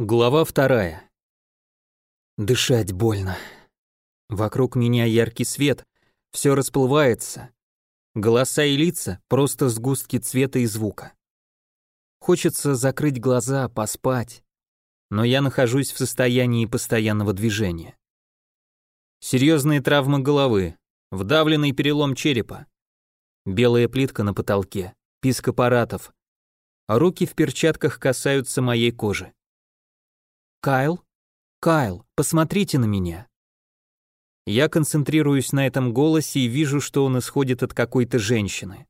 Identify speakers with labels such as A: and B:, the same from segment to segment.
A: Глава вторая. Дышать больно. Вокруг меня яркий свет, все расплывается. Голоса и лица — просто сгустки цвета и звука. Хочется закрыть глаза, поспать, но я нахожусь в состоянии постоянного движения. Серьезные травмы головы, вдавленный перелом черепа, белая плитка на потолке, писк аппаратов, руки в перчатках касаются моей кожи. Кайл? Кайл, посмотрите на меня. Я концентрируюсь на этом голосе и вижу, что он исходит от какой-то женщины.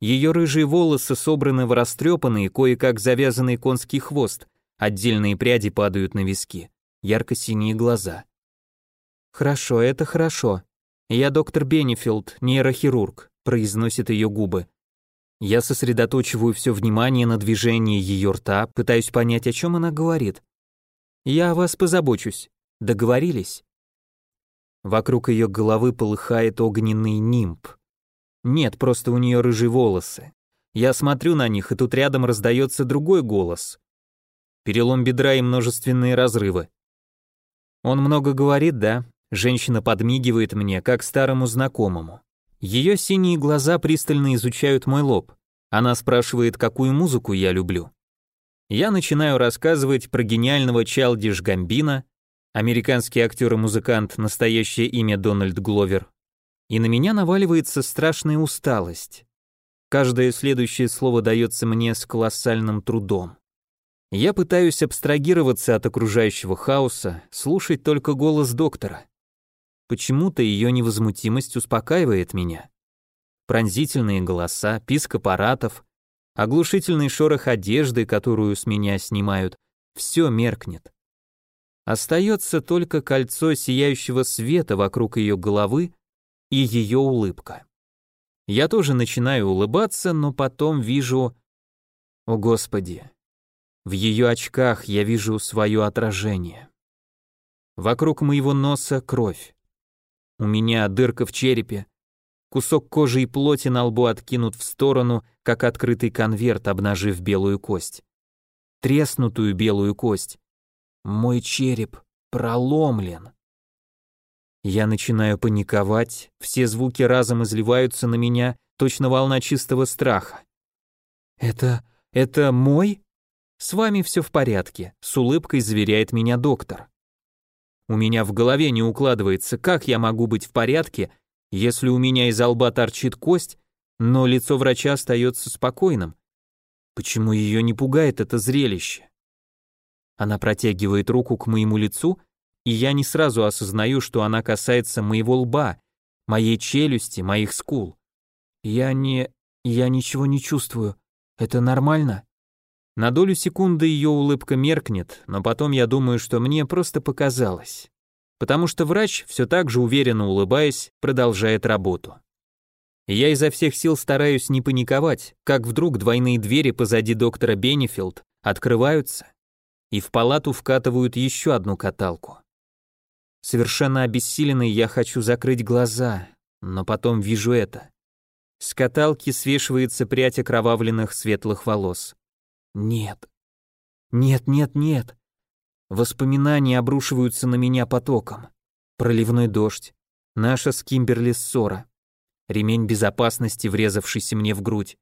A: Ее рыжие волосы собраны в растрепанный, кое-как завязанный конский хвост, отдельные пряди падают на виски, ярко-синие глаза. «Хорошо, это хорошо. Я доктор Бенефилд, нейрохирург», произносит ее губы. Я сосредоточиваю все внимание на движении ее рта, пытаюсь понять, о чем она говорит. Я о вас позабочусь. Договорились? Вокруг ее головы полыхает огненный нимб. Нет, просто у нее рыжие волосы. Я смотрю на них, и тут рядом раздается другой голос. Перелом бедра и множественные разрывы. Он много говорит, да? Женщина подмигивает мне, как старому знакомому. Ее синие глаза пристально изучают мой лоб. Она спрашивает, какую музыку я люблю я начинаю рассказывать про гениального Чалдиш Гамбина, американский актер и музыкант, настоящее имя Дональд Гловер, и на меня наваливается страшная усталость. Каждое следующее слово дается мне с колоссальным трудом. Я пытаюсь абстрагироваться от окружающего хаоса, слушать только голос доктора. Почему-то ее невозмутимость успокаивает меня. Пронзительные голоса, писк аппаратов, оглушительный шорох одежды, которую с меня снимают, все меркнет. Остается только кольцо сияющего света вокруг ее головы и ее улыбка. Я тоже начинаю улыбаться, но потом вижу... О, Господи! В ее очках я вижу свое отражение. Вокруг моего носа кровь. У меня дырка в черепе, Кусок кожи и плоти на лбу откинут в сторону, как открытый конверт, обнажив белую кость. Треснутую белую кость. Мой череп проломлен. Я начинаю паниковать, все звуки разом изливаются на меня, точно волна чистого страха. «Это... это мой?» «С вами все в порядке», — с улыбкой заверяет меня доктор. У меня в голове не укладывается, как я могу быть в порядке, если у меня из лба торчит кость, но лицо врача остается спокойным. Почему ее не пугает это зрелище? Она протягивает руку к моему лицу, и я не сразу осознаю, что она касается моего лба, моей челюсти, моих скул. Я не... я ничего не чувствую. Это нормально? На долю секунды ее улыбка меркнет, но потом я думаю, что мне просто показалось потому что врач, все так же уверенно улыбаясь, продолжает работу. Я изо всех сил стараюсь не паниковать, как вдруг двойные двери позади доктора Бенефилд открываются, и в палату вкатывают еще одну каталку. Совершенно обессиленный я хочу закрыть глаза, но потом вижу это. С каталки свешивается прядь окровавленных светлых волос. Нет. Нет, нет, нет. Воспоминания обрушиваются на меня потоком. Проливной дождь, наша с Кимберли ссора, ремень безопасности, врезавшийся мне в грудь.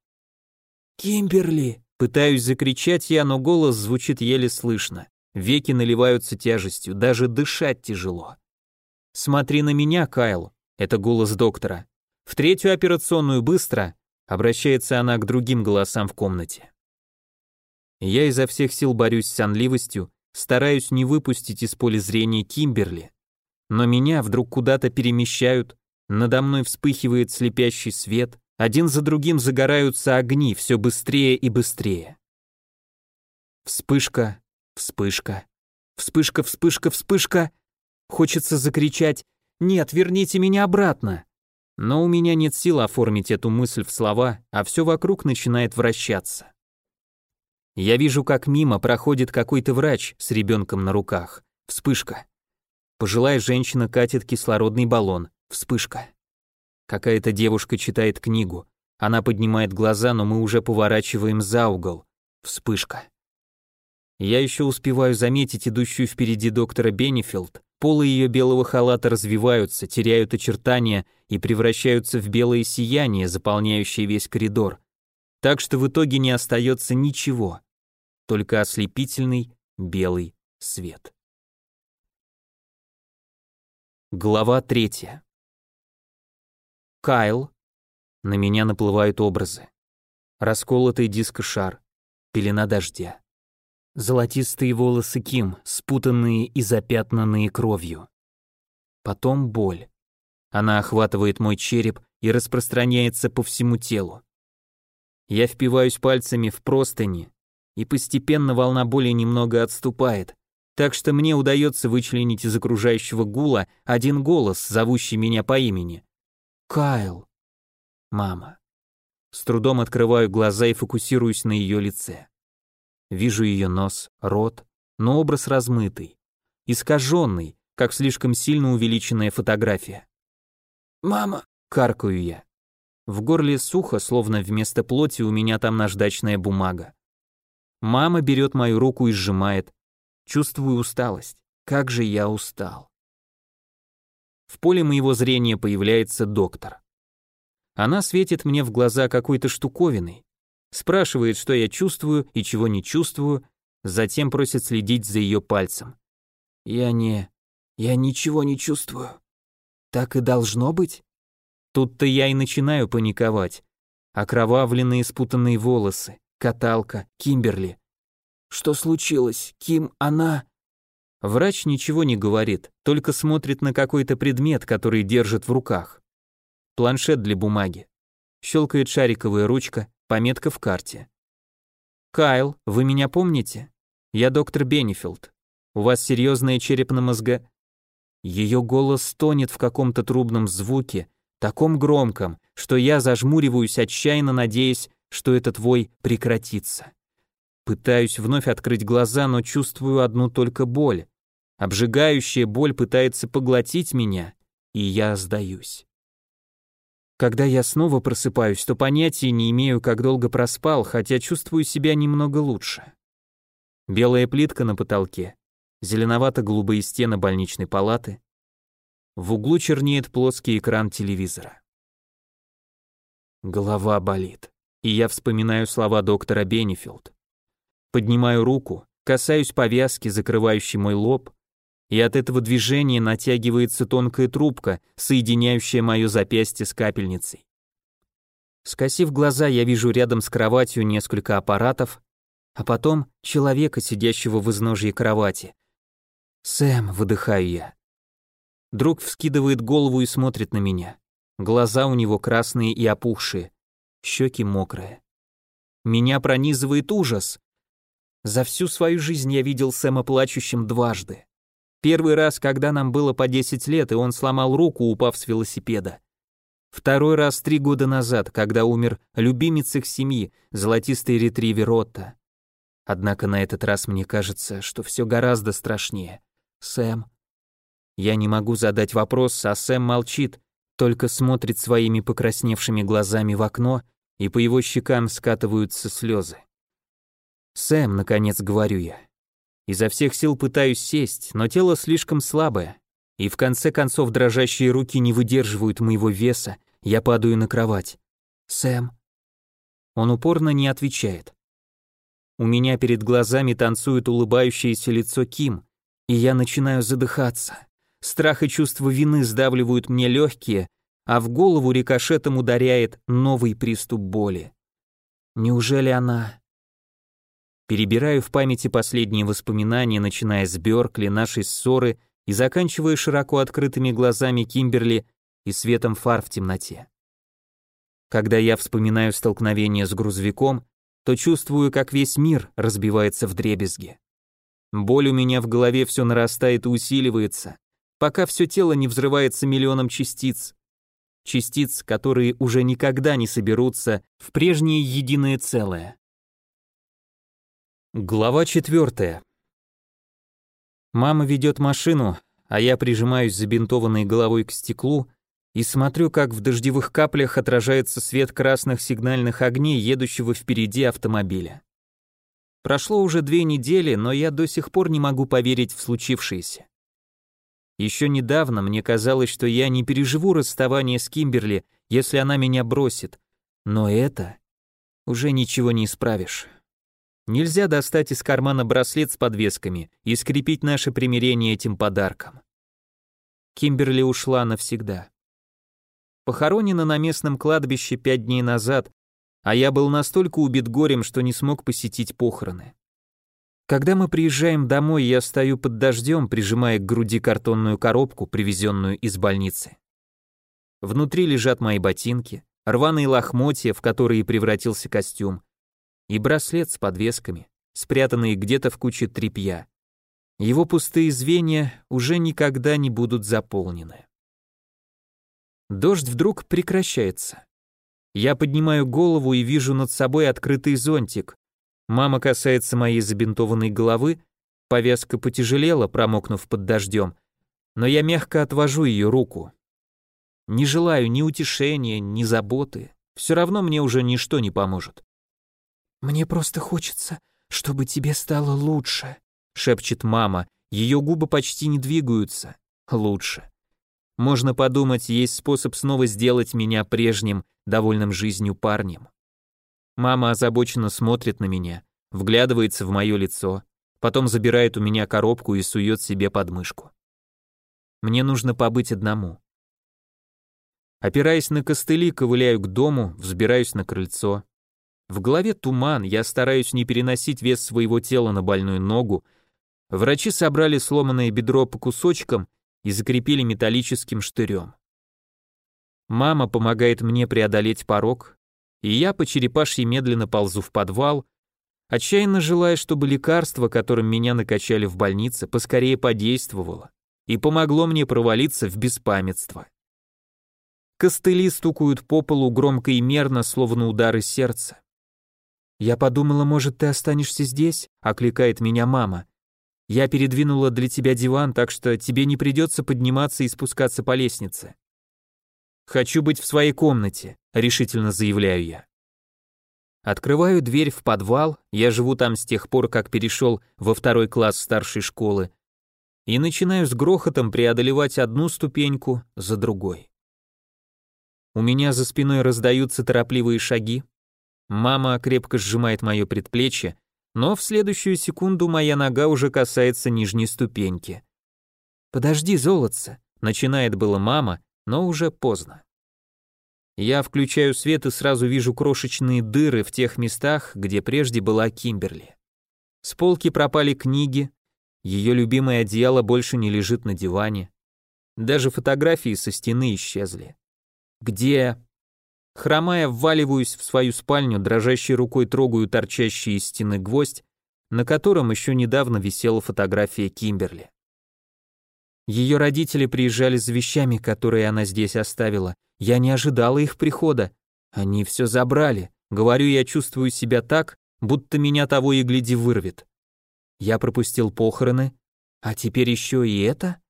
A: «Кимберли!» Пытаюсь закричать я, но голос звучит еле слышно. Веки наливаются тяжестью, даже дышать тяжело. «Смотри на меня, Кайл!» Это голос доктора. «В третью операционную быстро!» Обращается она к другим голосам в комнате. Я изо всех сил борюсь с сонливостью, стараюсь не выпустить из поля зрения Кимберли, но меня вдруг куда-то перемещают, надо мной вспыхивает слепящий свет, один за другим загораются огни все быстрее и быстрее. Вспышка, вспышка, вспышка, вспышка, вспышка. Хочется закричать «Нет, верните меня обратно!» Но у меня нет сил оформить эту мысль в слова, а все вокруг начинает вращаться. Я вижу, как мимо проходит какой-то врач с ребенком на руках. Вспышка. Пожилая женщина катит кислородный баллон. Вспышка. Какая-то девушка читает книгу. Она поднимает глаза, но мы уже поворачиваем за угол. Вспышка. Я еще успеваю заметить идущую впереди доктора Бенефилд. Полы ее белого халата развиваются, теряют очертания и превращаются в белое сияние, заполняющее весь коридор. Так что в итоге не остается ничего, только ослепительный белый свет. Глава третья. Кайл. На меня наплывают образы. Расколотый дискошар, пелена дождя. Золотистые волосы Ким, спутанные и запятнанные кровью. Потом боль. Она охватывает мой череп и распространяется по всему телу. Я впиваюсь пальцами в простыни, и постепенно волна боли немного отступает, так что мне удается вычленить из окружающего гула один голос, зовущий меня по имени. Кайл. Мама. С трудом открываю глаза и фокусируюсь на ее лице. Вижу ее нос, рот, но образ размытый, искаженный, как слишком сильно увеличенная фотография. «Мама!» — каркаю я. В горле сухо, словно вместо плоти у меня там наждачная бумага. Мама берет мою руку и сжимает. Чувствую усталость. Как же я устал. В поле моего зрения появляется доктор. Она светит мне в глаза какой-то штуковиной, спрашивает, что я чувствую и чего не чувствую, затем просит следить за ее пальцем. Я не... я ничего не чувствую. Так и должно быть? Тут-то я и начинаю паниковать. Окровавленные спутанные волосы, каталка, Кимберли. Что случилось? Ким, она... Врач ничего не говорит, только смотрит на какой-то предмет, который держит в руках. Планшет для бумаги. Щелкает шариковая ручка, пометка в карте. «Кайл, вы меня помните? Я доктор Бенефилд. У вас серьезная черепно-мозга...» Ее голос тонет в каком-то трубном звуке, таком громком, что я зажмуриваюсь, отчаянно надеясь, что этот вой прекратится. Пытаюсь вновь открыть глаза, но чувствую одну только боль. Обжигающая боль пытается поглотить меня, и я сдаюсь. Когда я снова просыпаюсь, то понятия не имею, как долго проспал, хотя чувствую себя немного лучше. Белая плитка на потолке, зеленовато-голубые стены больничной палаты. В углу чернеет плоский экран телевизора. Голова болит, и я вспоминаю слова доктора Бенефилд. Поднимаю руку, касаюсь повязки, закрывающей мой лоб, и от этого движения натягивается тонкая трубка, соединяющая мое запястье с капельницей. Скосив глаза, я вижу рядом с кроватью несколько аппаратов, а потом человека, сидящего в изножье кровати. «Сэм», — выдыхаю я. Друг вскидывает голову и смотрит на меня. Глаза у него красные и опухшие, щеки мокрые. Меня пронизывает ужас. За всю свою жизнь я видел Сэма плачущим дважды. Первый раз, когда нам было по 10 лет, и он сломал руку, упав с велосипеда. Второй раз три года назад, когда умер любимец их семьи, золотистый ретривер Отто. Однако на этот раз мне кажется, что все гораздо страшнее. Сэм. Я не могу задать вопрос, а Сэм молчит, только смотрит своими покрасневшими глазами в окно, и по его щекам скатываются слезы. «Сэм», — наконец говорю я. Изо всех сил пытаюсь сесть, но тело слишком слабое, и в конце концов дрожащие руки не выдерживают моего веса, я падаю на кровать. «Сэм». Он упорно не отвечает. У меня перед глазами танцует улыбающееся лицо Ким, и я начинаю задыхаться. Страх и чувство вины сдавливают мне легкие, а в голову рикошетом ударяет новый приступ боли. Неужели она... Перебираю в памяти последние воспоминания, начиная с Бёркли, нашей ссоры и заканчивая широко открытыми глазами Кимберли и светом фар в темноте. Когда я вспоминаю столкновение с грузовиком, то чувствую, как весь мир разбивается в дребезги. Боль у меня в голове все нарастает и усиливается, пока все тело не взрывается миллионом частиц. Частиц, которые уже никогда не соберутся в прежнее единое целое. Глава четвертая. Мама ведет машину, а я прижимаюсь забинтованной головой к стеклу и смотрю, как в дождевых каплях отражается свет красных сигнальных огней едущего впереди автомобиля. Прошло уже две недели, но я до сих пор не могу поверить в случившееся. Еще недавно мне казалось, что я не переживу расставание с Кимберли, если она меня бросит. Но это уже ничего не исправишь. Нельзя достать из кармана браслет с подвесками и скрепить наше примирение этим подарком. Кимберли ушла навсегда. Похоронена на местном кладбище пять дней назад, а я был настолько убит горем, что не смог посетить похороны. Когда мы приезжаем домой, я стою под дождем, прижимая к груди картонную коробку, привезенную из больницы. Внутри лежат мои ботинки, рваные лохмотья, в которые превратился костюм, и браслет с подвесками, спрятанные где-то в куче тряпья. Его пустые звенья уже никогда не будут заполнены. Дождь вдруг прекращается. Я поднимаю голову и вижу над собой открытый зонтик. Мама касается моей забинтованной головы, повязка потяжелела, промокнув под дождем, но я мягко отвожу ее руку. Не желаю ни утешения, ни заботы, все равно мне уже ничто не поможет.
B: «Мне просто хочется, чтобы тебе стало лучше», — шепчет
A: мама. Ее губы почти не двигаются. Лучше. Можно подумать, есть способ снова сделать меня прежним, довольным жизнью парнем. Мама озабоченно смотрит на меня, вглядывается в мое лицо, потом забирает у меня коробку и сует себе под мышку. Мне нужно побыть одному. Опираясь на костыли, ковыляю к дому, взбираюсь на крыльцо. В голове туман, я стараюсь не переносить вес своего тела на больную ногу. Врачи собрали сломанное бедро по кусочкам и закрепили металлическим штырем. Мама помогает мне преодолеть порог, и я по черепашьи медленно ползу в подвал, отчаянно желая, чтобы лекарство, которым меня накачали в больнице, поскорее подействовало и помогло мне провалиться в беспамятство. Костыли стукают по полу громко и мерно, словно удары сердца. «Я подумала, может, ты останешься здесь?» — окликает меня мама. «Я передвинула для тебя диван, так что тебе не придется подниматься и спускаться по лестнице». «Хочу быть в своей комнате», — решительно заявляю я. Открываю дверь в подвал, я живу там с тех пор, как перешел во второй класс старшей школы, и начинаю с грохотом преодолевать одну ступеньку за другой. У меня за спиной раздаются торопливые шаги, Мама крепко сжимает мое предплечье, но в следующую секунду моя нога уже касается нижней ступеньки. «Подожди, золотце», — начинает было мама, но уже поздно. Я включаю свет и сразу вижу крошечные дыры в тех местах, где прежде была Кимберли. С полки пропали книги, ее любимое одеяло больше не лежит на диване. Даже фотографии со стены исчезли. Где Хромая, вваливаюсь в свою спальню, дрожащей рукой трогаю торчащий из стены гвоздь, на котором еще недавно висела фотография Кимберли. Ее родители приезжали за вещами, которые она здесь оставила. Я не ожидала их прихода. Они все забрали. Говорю, я чувствую себя так, будто меня того и гляди вырвет. Я пропустил похороны, а теперь еще и это?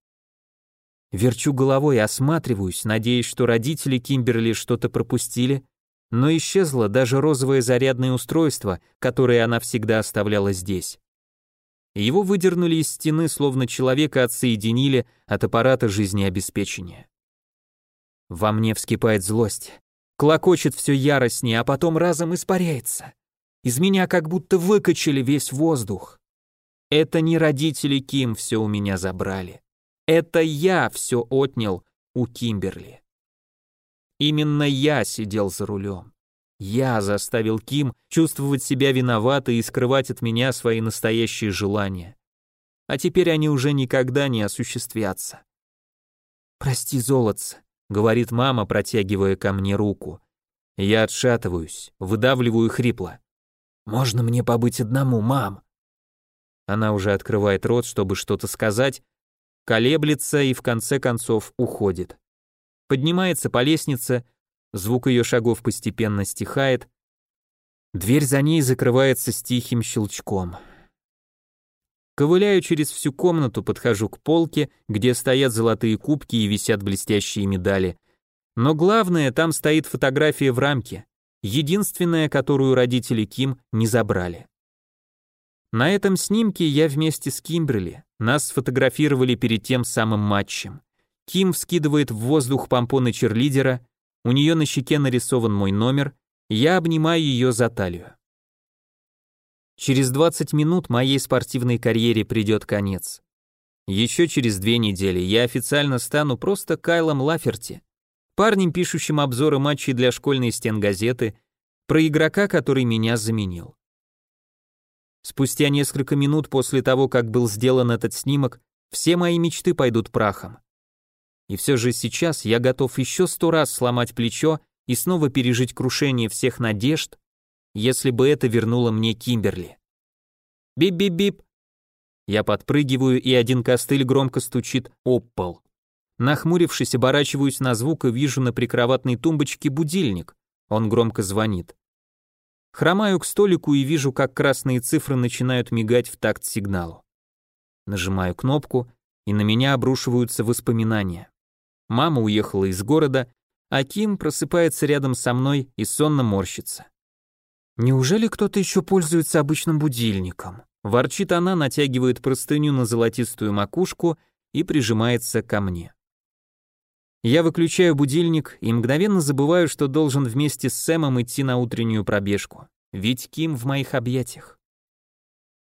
A: Верчу головой, осматриваюсь, надеясь, что родители Кимберли что-то пропустили, но исчезло даже розовое зарядное устройство, которое она всегда оставляла здесь. Его выдернули из стены, словно человека отсоединили от аппарата жизнеобеспечения. Во мне вскипает злость. Клокочет все яростнее, а потом разом испаряется. Из меня как будто выкачали весь воздух. Это не родители Ким все у меня забрали. Это я все отнял у Кимберли. Именно я сидел за рулем. Я заставил Ким чувствовать себя виноватой и скрывать от меня свои настоящие желания. А теперь они уже никогда не осуществятся. «Прости, золотце», — говорит мама, протягивая ко мне руку. Я отшатываюсь, выдавливаю хрипло. «Можно мне побыть одному, мам?» Она уже открывает рот, чтобы что-то сказать, колеблется и в конце концов уходит. Поднимается по лестнице, звук ее шагов постепенно стихает, дверь за ней закрывается с тихим щелчком. Ковыляю через всю комнату, подхожу к полке, где стоят золотые кубки и висят блестящие медали. Но главное, там стоит фотография в рамке, единственная, которую родители Ким не забрали. На этом снимке я вместе с Кимберли. Нас сфотографировали перед тем самым матчем. Ким вскидывает в воздух помпоны черлидера, у нее на щеке нарисован мой номер, я обнимаю ее за талию. Через 20 минут моей спортивной карьере придет конец. Еще через две недели я официально стану просто Кайлом Лаферти, парнем, пишущим обзоры матчей для школьной стенгазеты, про игрока, который меня заменил. Спустя несколько минут после того, как был сделан этот снимок, все мои мечты пойдут прахом. И все же сейчас я готов еще сто раз сломать плечо и снова пережить крушение всех надежд, если бы это вернуло мне Кимберли. Бип-бип-бип. Я подпрыгиваю, и один костыль громко стучит об пол. Нахмурившись, оборачиваюсь на звук и вижу на прикроватной тумбочке будильник. Он громко звонит. Хромаю к столику и вижу, как красные цифры начинают мигать в такт сигналу. Нажимаю кнопку, и на меня обрушиваются воспоминания. Мама уехала из города, а Ким просыпается рядом со мной и сонно морщится. «Неужели кто-то еще пользуется обычным будильником?» Ворчит она, натягивает простыню на золотистую макушку и прижимается ко мне. Я выключаю будильник и мгновенно забываю, что должен вместе с Сэмом идти на утреннюю пробежку. Ведь Ким в моих объятиях.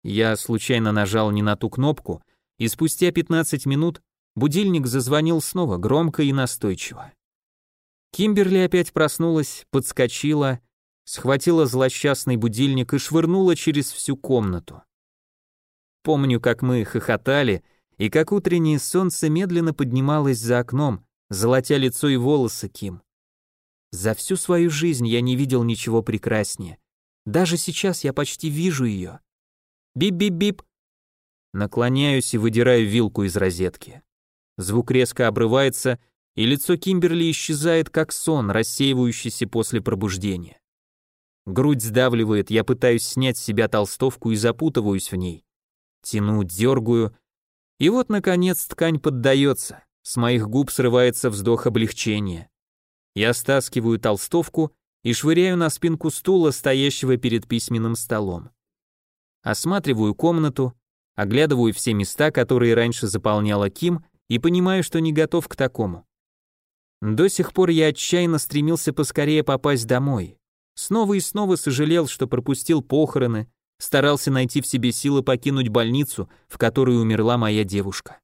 A: Я случайно нажал не на ту кнопку, и спустя 15 минут будильник зазвонил снова, громко и настойчиво. Кимберли опять проснулась, подскочила, схватила злосчастный будильник и швырнула через всю комнату. Помню, как мы хохотали, и как утреннее солнце медленно поднималось за окном, золотя лицо и волосы Ким. За всю свою жизнь я не видел ничего прекраснее. Даже сейчас я почти вижу ее. Бип-бип-бип. Наклоняюсь и выдираю вилку из розетки. Звук резко обрывается, и лицо Кимберли исчезает, как сон, рассеивающийся после пробуждения. Грудь сдавливает, я пытаюсь снять с себя толстовку и запутываюсь в ней. Тяну, дергаю, и вот, наконец, ткань поддается. С моих губ срывается вздох облегчения. Я стаскиваю толстовку и швыряю на спинку стула, стоящего перед письменным столом. Осматриваю комнату, оглядываю все места, которые раньше заполняла Ким, и понимаю, что не готов к такому. До сих пор я отчаянно стремился поскорее попасть домой. Снова и снова сожалел, что пропустил похороны, старался найти в себе силы покинуть больницу, в которой умерла моя девушка.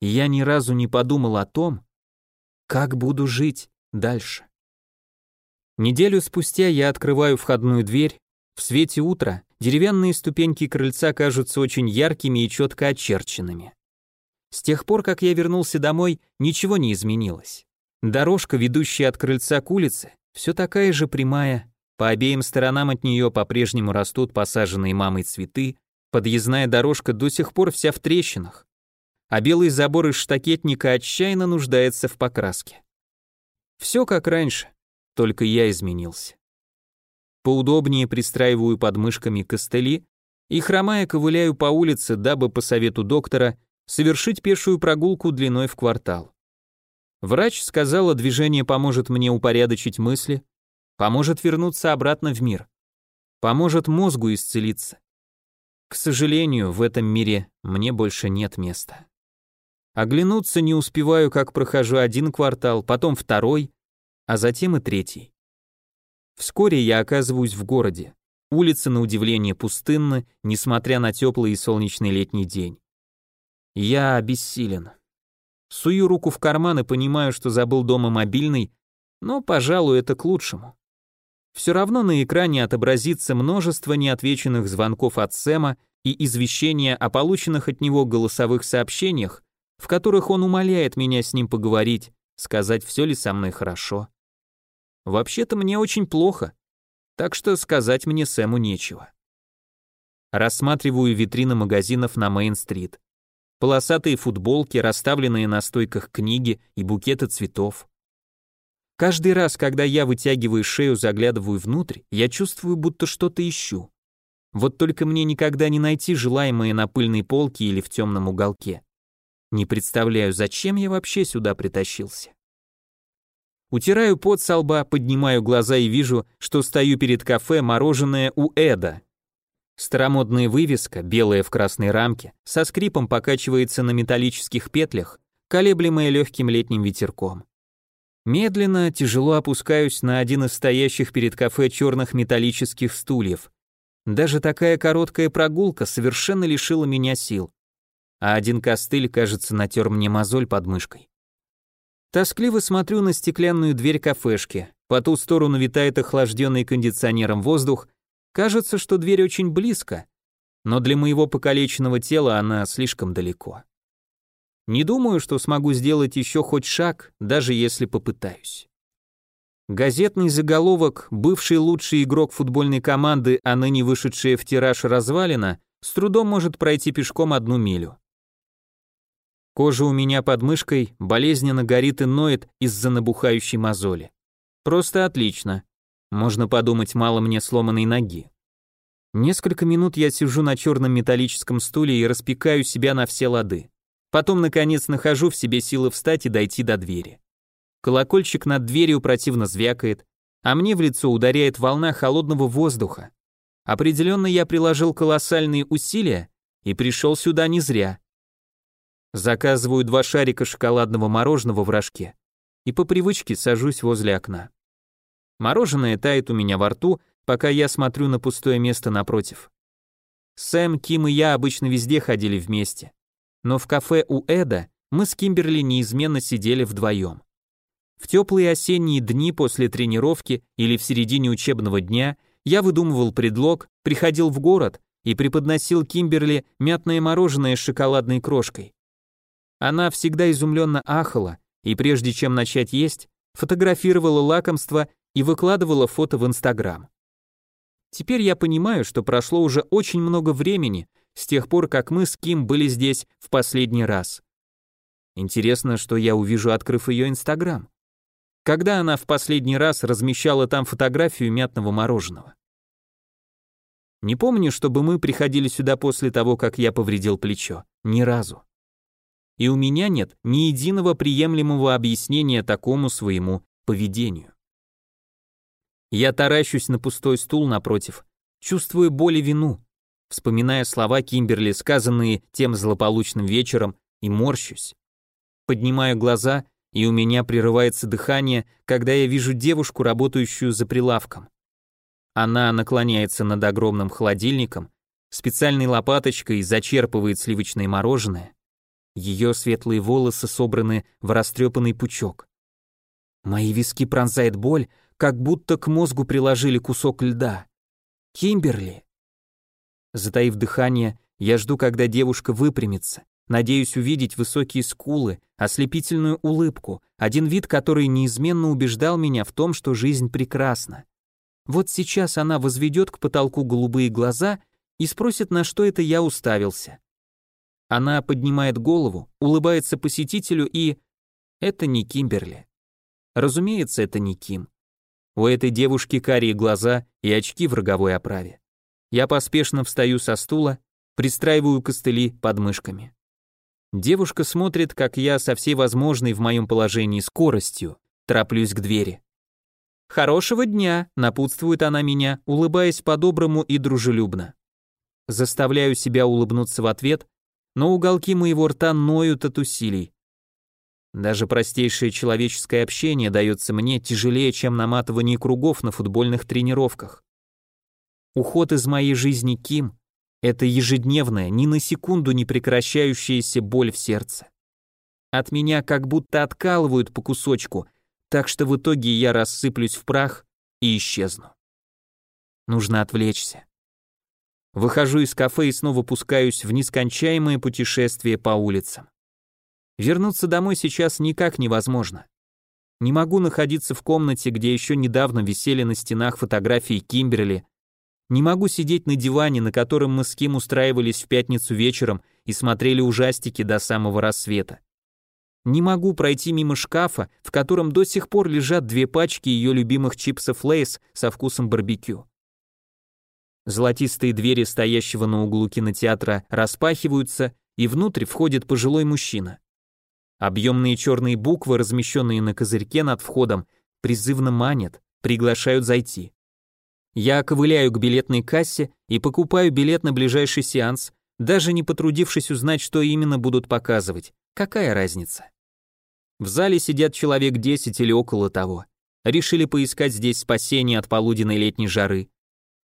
A: Я ни разу не подумал о том, как буду жить дальше. Неделю спустя я открываю входную дверь, в свете утра деревянные ступеньки крыльца кажутся очень яркими и четко очерченными. С тех пор, как я вернулся домой, ничего не изменилось. Дорожка, ведущая от крыльца к улице, все такая же прямая, по обеим сторонам от нее по-прежнему растут посаженные мамой цветы, подъездная дорожка до сих пор вся в трещинах, а белый забор из штакетника отчаянно нуждается в покраске. Все как раньше, только я изменился. Поудобнее пристраиваю под мышками костыли и, хромая, ковыляю по улице, дабы по совету доктора совершить пешую прогулку длиной в квартал. Врач сказала, движение поможет мне упорядочить мысли, поможет вернуться обратно в мир, поможет мозгу исцелиться. К сожалению, в этом мире мне больше нет места. Оглянуться не успеваю, как прохожу один квартал, потом второй, а затем и третий. Вскоре я оказываюсь в городе. Улицы, на удивление, пустынны, несмотря на теплый и солнечный летний день. Я обессилен. Сую руку в карман и понимаю, что забыл дома мобильный, но, пожалуй, это к лучшему. Все равно на экране отобразится множество неотвеченных звонков от Сэма и извещения о полученных от него голосовых сообщениях, в которых он умоляет меня с ним поговорить, сказать, все ли со мной хорошо. Вообще-то мне очень плохо, так что сказать мне Сэму нечего. Рассматриваю витрины магазинов на Мейн-стрит. Полосатые футболки, расставленные на стойках книги и букеты цветов. Каждый раз, когда я вытягиваю шею, заглядываю внутрь, я чувствую, будто что-то ищу. Вот только мне никогда не найти желаемое на пыльной полке или в темном уголке. Не представляю, зачем я вообще сюда притащился. Утираю пот со лба, поднимаю глаза и вижу, что стою перед кафе «Мороженое у Эда». Старомодная вывеска, белая в красной рамке, со скрипом покачивается на металлических петлях, колеблемая легким летним ветерком. Медленно, тяжело опускаюсь на один из стоящих перед кафе черных металлических стульев. Даже такая короткая прогулка совершенно лишила меня сил. А один костыль, кажется, натер мне мозоль под мышкой. Тоскливо смотрю на стеклянную дверь кафешки. По ту сторону витает охлажденный кондиционером воздух, Кажется, что дверь очень близко, но для моего покалеченного тела она слишком далеко. Не думаю, что смогу сделать еще хоть шаг, даже если попытаюсь. Газетный заголовок «Бывший лучший игрок футбольной команды, а ныне вышедшая в тираж развалина» с трудом может пройти пешком одну милю. Кожа у меня под мышкой болезненно горит и ноет из-за набухающей мозоли. Просто отлично. Можно подумать, мало мне сломанной ноги. Несколько минут я сижу на черном металлическом стуле и распекаю себя на все лады. Потом, наконец, нахожу в себе силы встать и дойти до двери. Колокольчик над дверью противно звякает, а мне в лицо ударяет волна холодного воздуха. Определенно я приложил колоссальные усилия и пришел сюда не зря. Заказываю два шарика шоколадного мороженого в рожке и по привычке сажусь возле окна. Мороженое тает у меня во рту, пока я смотрю на пустое место напротив. Сэм, Ким и я обычно везде ходили вместе. Но в кафе у Эда мы с Кимберли неизменно сидели вдвоем. В теплые осенние дни после тренировки или в середине учебного дня я выдумывал предлог, приходил в город и преподносил Кимберли мятное мороженое с шоколадной крошкой. Она всегда изумленно ахала и прежде чем начать есть, фотографировала лакомство и выкладывала фото в Инстаграм. Теперь я понимаю, что прошло уже очень много времени с тех пор, как мы с Ким были здесь в последний раз. Интересно, что я увижу, открыв ее Инстаграм. Когда она в последний раз размещала там фотографию мятного мороженого? Не помню, чтобы мы приходили сюда после того, как я повредил плечо. Ни разу. И у меня нет ни единого приемлемого объяснения такому своему поведению. Я таращусь на пустой стул напротив, чувствую боль и вину, вспоминая слова Кимберли, сказанные тем злополучным вечером, и морщусь. Поднимаю глаза, и у меня прерывается дыхание, когда я вижу девушку, работающую за прилавком. Она наклоняется над огромным холодильником, специальной лопаточкой зачерпывает сливочное мороженое. Ее светлые волосы собраны в растрепанный пучок. Мои виски пронзает боль, как будто к мозгу приложили кусок льда. Кимберли. Затаив дыхание, я жду, когда девушка выпрямится. Надеюсь увидеть высокие скулы, ослепительную улыбку, один вид, который неизменно убеждал меня в том, что жизнь прекрасна. Вот сейчас она возведет к потолку голубые глаза и спросит, на что это я уставился. Она поднимает голову, улыбается посетителю и... Это не Кимберли. Разумеется, это не Ким. У этой девушки карие глаза и очки в роговой оправе. Я поспешно встаю со стула, пристраиваю костыли под мышками. Девушка смотрит, как я со всей возможной в моем положении скоростью тороплюсь к двери. «Хорошего дня», — напутствует она меня, улыбаясь по-доброму и дружелюбно. Заставляю себя улыбнуться в ответ, но уголки моего рта ноют от усилий. Даже простейшее человеческое общение дается мне тяжелее, чем наматывание кругов на футбольных тренировках. Уход из моей жизни Ким — это ежедневная, ни на секунду не прекращающаяся боль в сердце. От меня как будто откалывают по кусочку, так что в итоге я рассыплюсь в прах и исчезну. Нужно отвлечься. Выхожу из кафе и снова пускаюсь в нескончаемое путешествие по улицам. Вернуться домой сейчас никак невозможно. Не могу находиться в комнате, где еще недавно висели на стенах фотографии Кимберли. Не могу сидеть на диване, на котором мы с Ким устраивались в пятницу вечером и смотрели ужастики до самого рассвета. Не могу пройти мимо шкафа, в котором до сих пор лежат две пачки ее любимых чипсов Лейс со вкусом барбекю. Золотистые двери стоящего на углу кинотеатра распахиваются, и внутрь входит пожилой мужчина. Объемные черные буквы, размещенные на козырьке над входом, призывно манят, приглашают зайти. Я ковыляю к билетной кассе и покупаю билет на ближайший сеанс, даже не потрудившись узнать, что именно будут показывать. Какая разница? В зале сидят человек 10 или около того. Решили поискать здесь спасение от полуденной летней жары.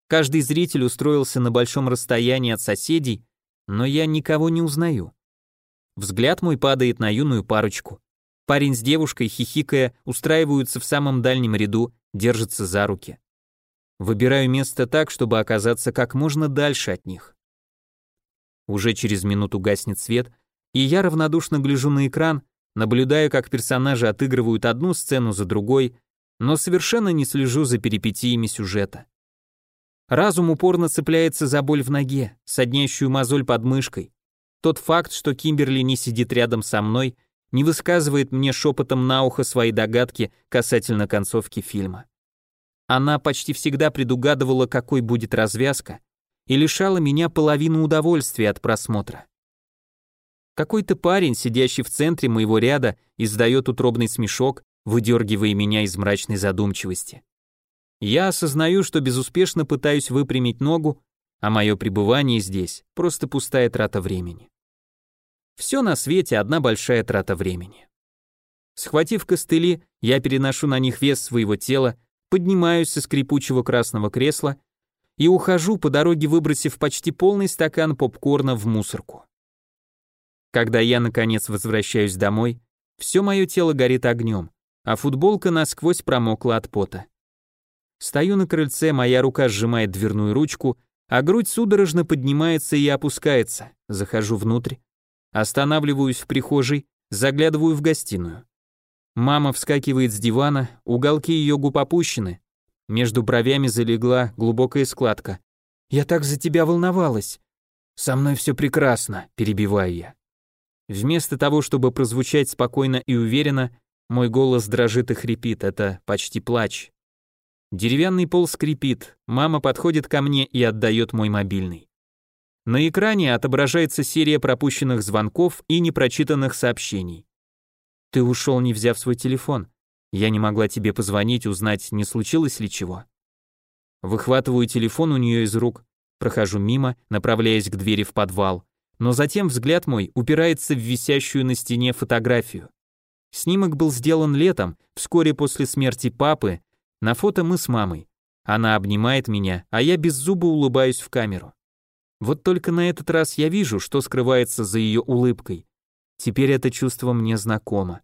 A: Каждый зритель устроился на большом расстоянии от соседей, но я никого не узнаю. Взгляд мой падает на юную парочку. Парень с девушкой, хихикая, устраиваются в самом дальнем ряду, держатся за руки. Выбираю место так, чтобы оказаться как можно дальше от них. Уже через минуту гаснет свет, и я равнодушно гляжу на экран, наблюдаю, как персонажи отыгрывают одну сцену за другой, но совершенно не слежу за перипетиями сюжета. Разум упорно цепляется за боль в ноге, соднящую мозоль под мышкой. Тот факт, что Кимберли не сидит рядом со мной, не высказывает мне шепотом на ухо свои догадки касательно концовки фильма. Она почти всегда предугадывала, какой будет развязка, и лишала меня половины удовольствия от просмотра. Какой-то парень, сидящий в центре моего ряда, издает утробный смешок, выдергивая меня из мрачной задумчивости. Я осознаю, что безуспешно пытаюсь выпрямить ногу, а мое пребывание здесь — просто пустая трата времени. Все на свете одна большая трата времени. Схватив костыли, я переношу на них вес своего тела, поднимаюсь со скрипучего красного кресла и ухожу по дороге, выбросив почти полный стакан попкорна в мусорку. Когда я, наконец, возвращаюсь домой, все мое тело горит огнем, а футболка насквозь промокла от пота. Стою на крыльце, моя рука сжимает дверную ручку, а грудь судорожно поднимается и опускается. Захожу внутрь, останавливаюсь в прихожей, заглядываю в гостиную. Мама вскакивает с дивана, уголки ее губ опущены. Между бровями залегла глубокая складка. «Я так за тебя волновалась!» «Со мной все прекрасно», — перебиваю я. Вместо того, чтобы прозвучать спокойно и уверенно, мой голос дрожит и хрипит, это почти плач. Деревянный пол скрипит, мама подходит ко мне и отдает мой мобильный. На экране отображается серия пропущенных звонков и непрочитанных сообщений. Ты ушел, не взяв свой телефон. Я не могла тебе позвонить, узнать, не случилось ли чего. Выхватываю телефон у нее из рук, прохожу мимо, направляясь к двери в подвал, но затем взгляд мой упирается в висящую на стене фотографию. Снимок был сделан летом, вскоре после смерти папы. На фото мы с мамой. Она обнимает меня, а я без зуба улыбаюсь в камеру. Вот только на этот раз я вижу, что скрывается за ее улыбкой. Теперь это чувство мне знакомо.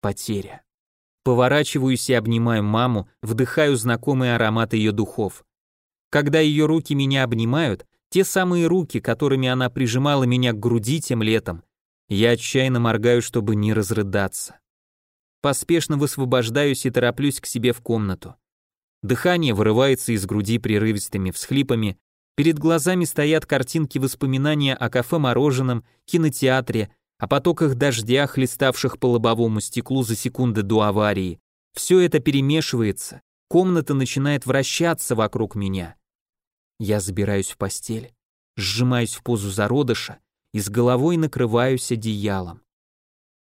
A: Потеря. Поворачиваюсь и обнимаю маму, вдыхаю знакомый аромат ее духов. Когда ее руки меня обнимают, те самые руки, которыми она прижимала меня к груди тем летом, я отчаянно моргаю, чтобы не разрыдаться. Поспешно высвобождаюсь и тороплюсь к себе в комнату. Дыхание вырывается из груди прерывистыми всхлипами, перед глазами стоят картинки воспоминания о кафе-мороженом, кинотеатре, о потоках дождя, хлеставших по лобовому стеклу за секунды до аварии. Все это перемешивается, комната начинает вращаться вокруг меня. Я забираюсь в постель, сжимаюсь в позу зародыша и с головой накрываюсь одеялом.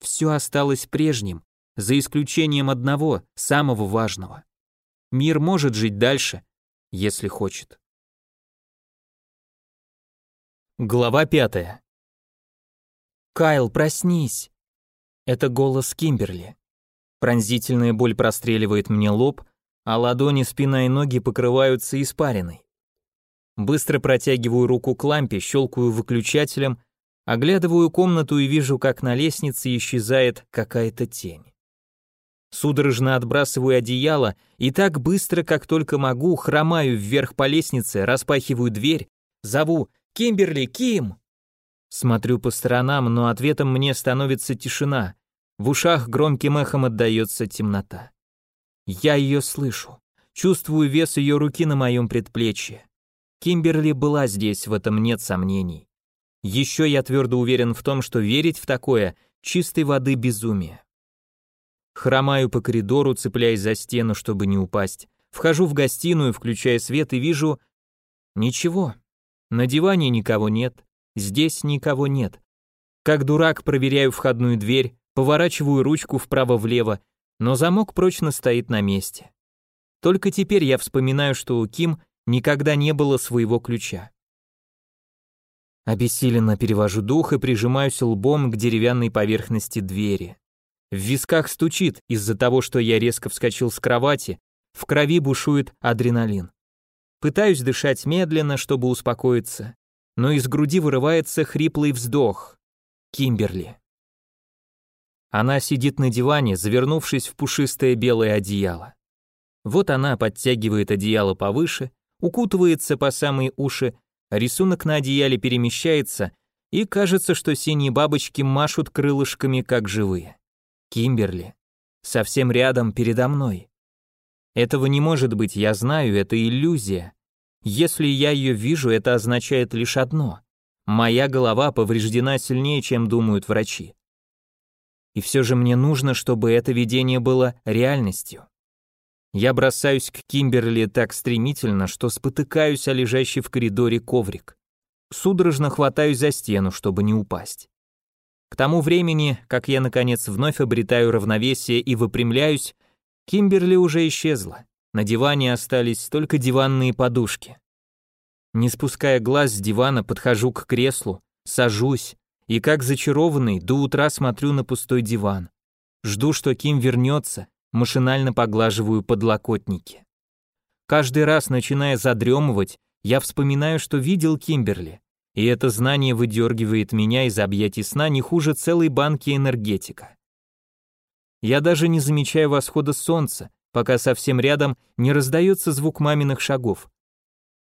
A: Все осталось прежним, за исключением одного, самого важного. Мир может жить дальше, если хочет. Глава пятая. «Кайл, проснись!» Это голос Кимберли. Пронзительная боль простреливает мне лоб, а ладони, спина и ноги покрываются испариной. Быстро протягиваю руку к лампе, щелкаю выключателем, оглядываю комнату и вижу, как на лестнице исчезает какая-то тень. Судорожно отбрасываю одеяло и так быстро, как только могу, хромаю вверх по лестнице, распахиваю дверь, зову «Кимберли, Ким!» Смотрю по сторонам, но ответом мне становится тишина. В ушах громким эхом отдается темнота. Я ее слышу. Чувствую вес ее руки на моем предплечье. Кимберли была здесь, в этом нет сомнений. Еще я твердо уверен в том, что верить в такое — чистой воды безумие. Хромаю по коридору, цепляясь за стену, чтобы не упасть. Вхожу в гостиную, включая свет и вижу... Ничего. На диване никого нет. Здесь никого нет. Как дурак проверяю входную дверь, поворачиваю ручку вправо-влево, но замок прочно стоит на месте. Только теперь я вспоминаю, что у Ким никогда не было своего ключа. Обессиленно перевожу дух и прижимаюсь лбом к деревянной поверхности двери. В висках стучит из-за того, что я резко вскочил с кровати, в крови бушует адреналин. Пытаюсь дышать медленно, чтобы успокоиться, но из груди вырывается хриплый вздох. Кимберли. Она сидит на диване, завернувшись в пушистое белое одеяло. Вот она подтягивает одеяло повыше, укутывается по самые уши Рисунок на одеяле перемещается, и кажется, что синие бабочки машут крылышками, как живые. Кимберли. Совсем рядом, передо мной. Этого не может быть, я знаю, это иллюзия. Если я ее вижу, это означает лишь одно. Моя голова повреждена сильнее, чем думают врачи. И все же мне нужно, чтобы это видение было реальностью. Я бросаюсь к Кимберли так стремительно, что спотыкаюсь о лежащий в коридоре коврик. Судорожно хватаюсь за стену, чтобы не упасть. К тому времени, как я наконец вновь обретаю равновесие и выпрямляюсь, Кимберли уже исчезла. На диване остались только диванные подушки. Не спуская глаз с дивана, подхожу к креслу, сажусь и, как зачарованный, до утра смотрю на пустой диван. Жду, что Ким вернется, машинально поглаживаю подлокотники. Каждый раз, начиная задремывать, я вспоминаю, что видел Кимберли, и это знание выдергивает меня из объятий сна не хуже целой банки энергетика. Я даже не замечаю восхода солнца, пока совсем рядом не раздается звук маминых шагов.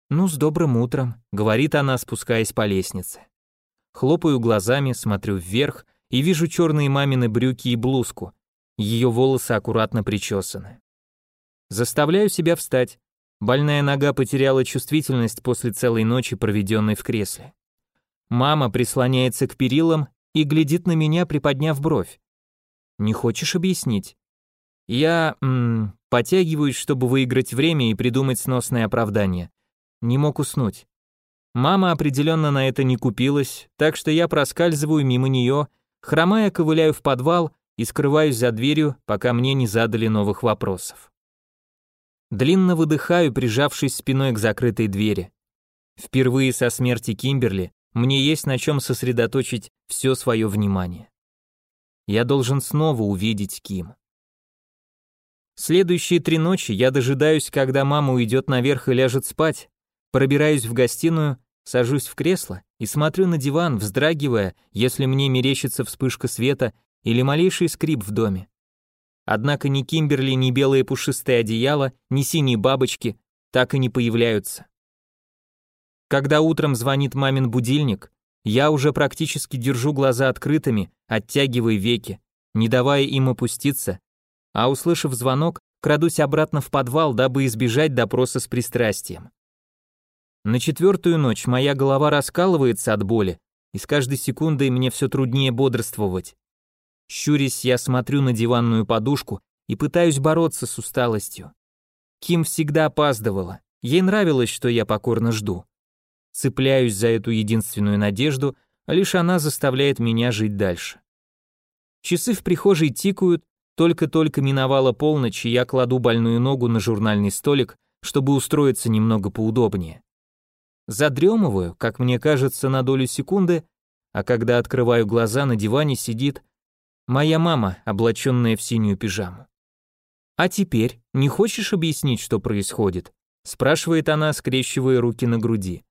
A: «Ну, с добрым утром», — говорит она, спускаясь по лестнице. Хлопаю глазами, смотрю вверх и вижу черные мамины брюки и блузку, ее волосы аккуратно причесаны. Заставляю себя встать. Больная нога потеряла чувствительность после целой ночи, проведенной в кресле. Мама прислоняется к перилам и глядит на меня, приподняв бровь. «Не хочешь объяснить?» Я, м потягиваюсь, чтобы выиграть время и придумать сносное оправдание. Не мог уснуть. Мама определенно на это не купилась, так что я проскальзываю мимо нее, хромая ковыляю в подвал и скрываюсь за дверью, пока мне не задали новых вопросов. Длинно выдыхаю, прижавшись спиной к закрытой двери. Впервые со смерти Кимберли мне есть на чем сосредоточить все свое внимание. Я должен снова увидеть Ким. Следующие три ночи я дожидаюсь, когда мама уйдет наверх и ляжет спать, пробираюсь в гостиную, сажусь в кресло и смотрю на диван, вздрагивая, если мне мерещится вспышка света или малейший скрип в доме. Однако ни Кимберли, ни белое пушистое одеяло, ни синие бабочки так и не появляются. Когда утром звонит мамин будильник, я уже практически держу глаза открытыми, оттягивая веки, не давая им опуститься, а услышав звонок, крадусь обратно в подвал, дабы избежать допроса с пристрастием. На четвертую ночь моя голова раскалывается от боли, и с каждой секундой мне все труднее бодрствовать. Щурясь, я смотрю на диванную подушку и пытаюсь бороться с усталостью. Ким всегда опаздывала. Ей нравилось, что я покорно жду. Цепляюсь за эту единственную надежду, а лишь она заставляет меня жить дальше. Часы в прихожей тикают, только-только миновала полночь, и я кладу больную ногу на журнальный столик, чтобы устроиться немного поудобнее. Задремываю, как мне кажется, на долю секунды, а когда открываю глаза, на диване сидит Моя мама, облаченная в синюю пижаму. «А теперь не хочешь объяснить, что происходит?» спрашивает она, скрещивая руки на груди.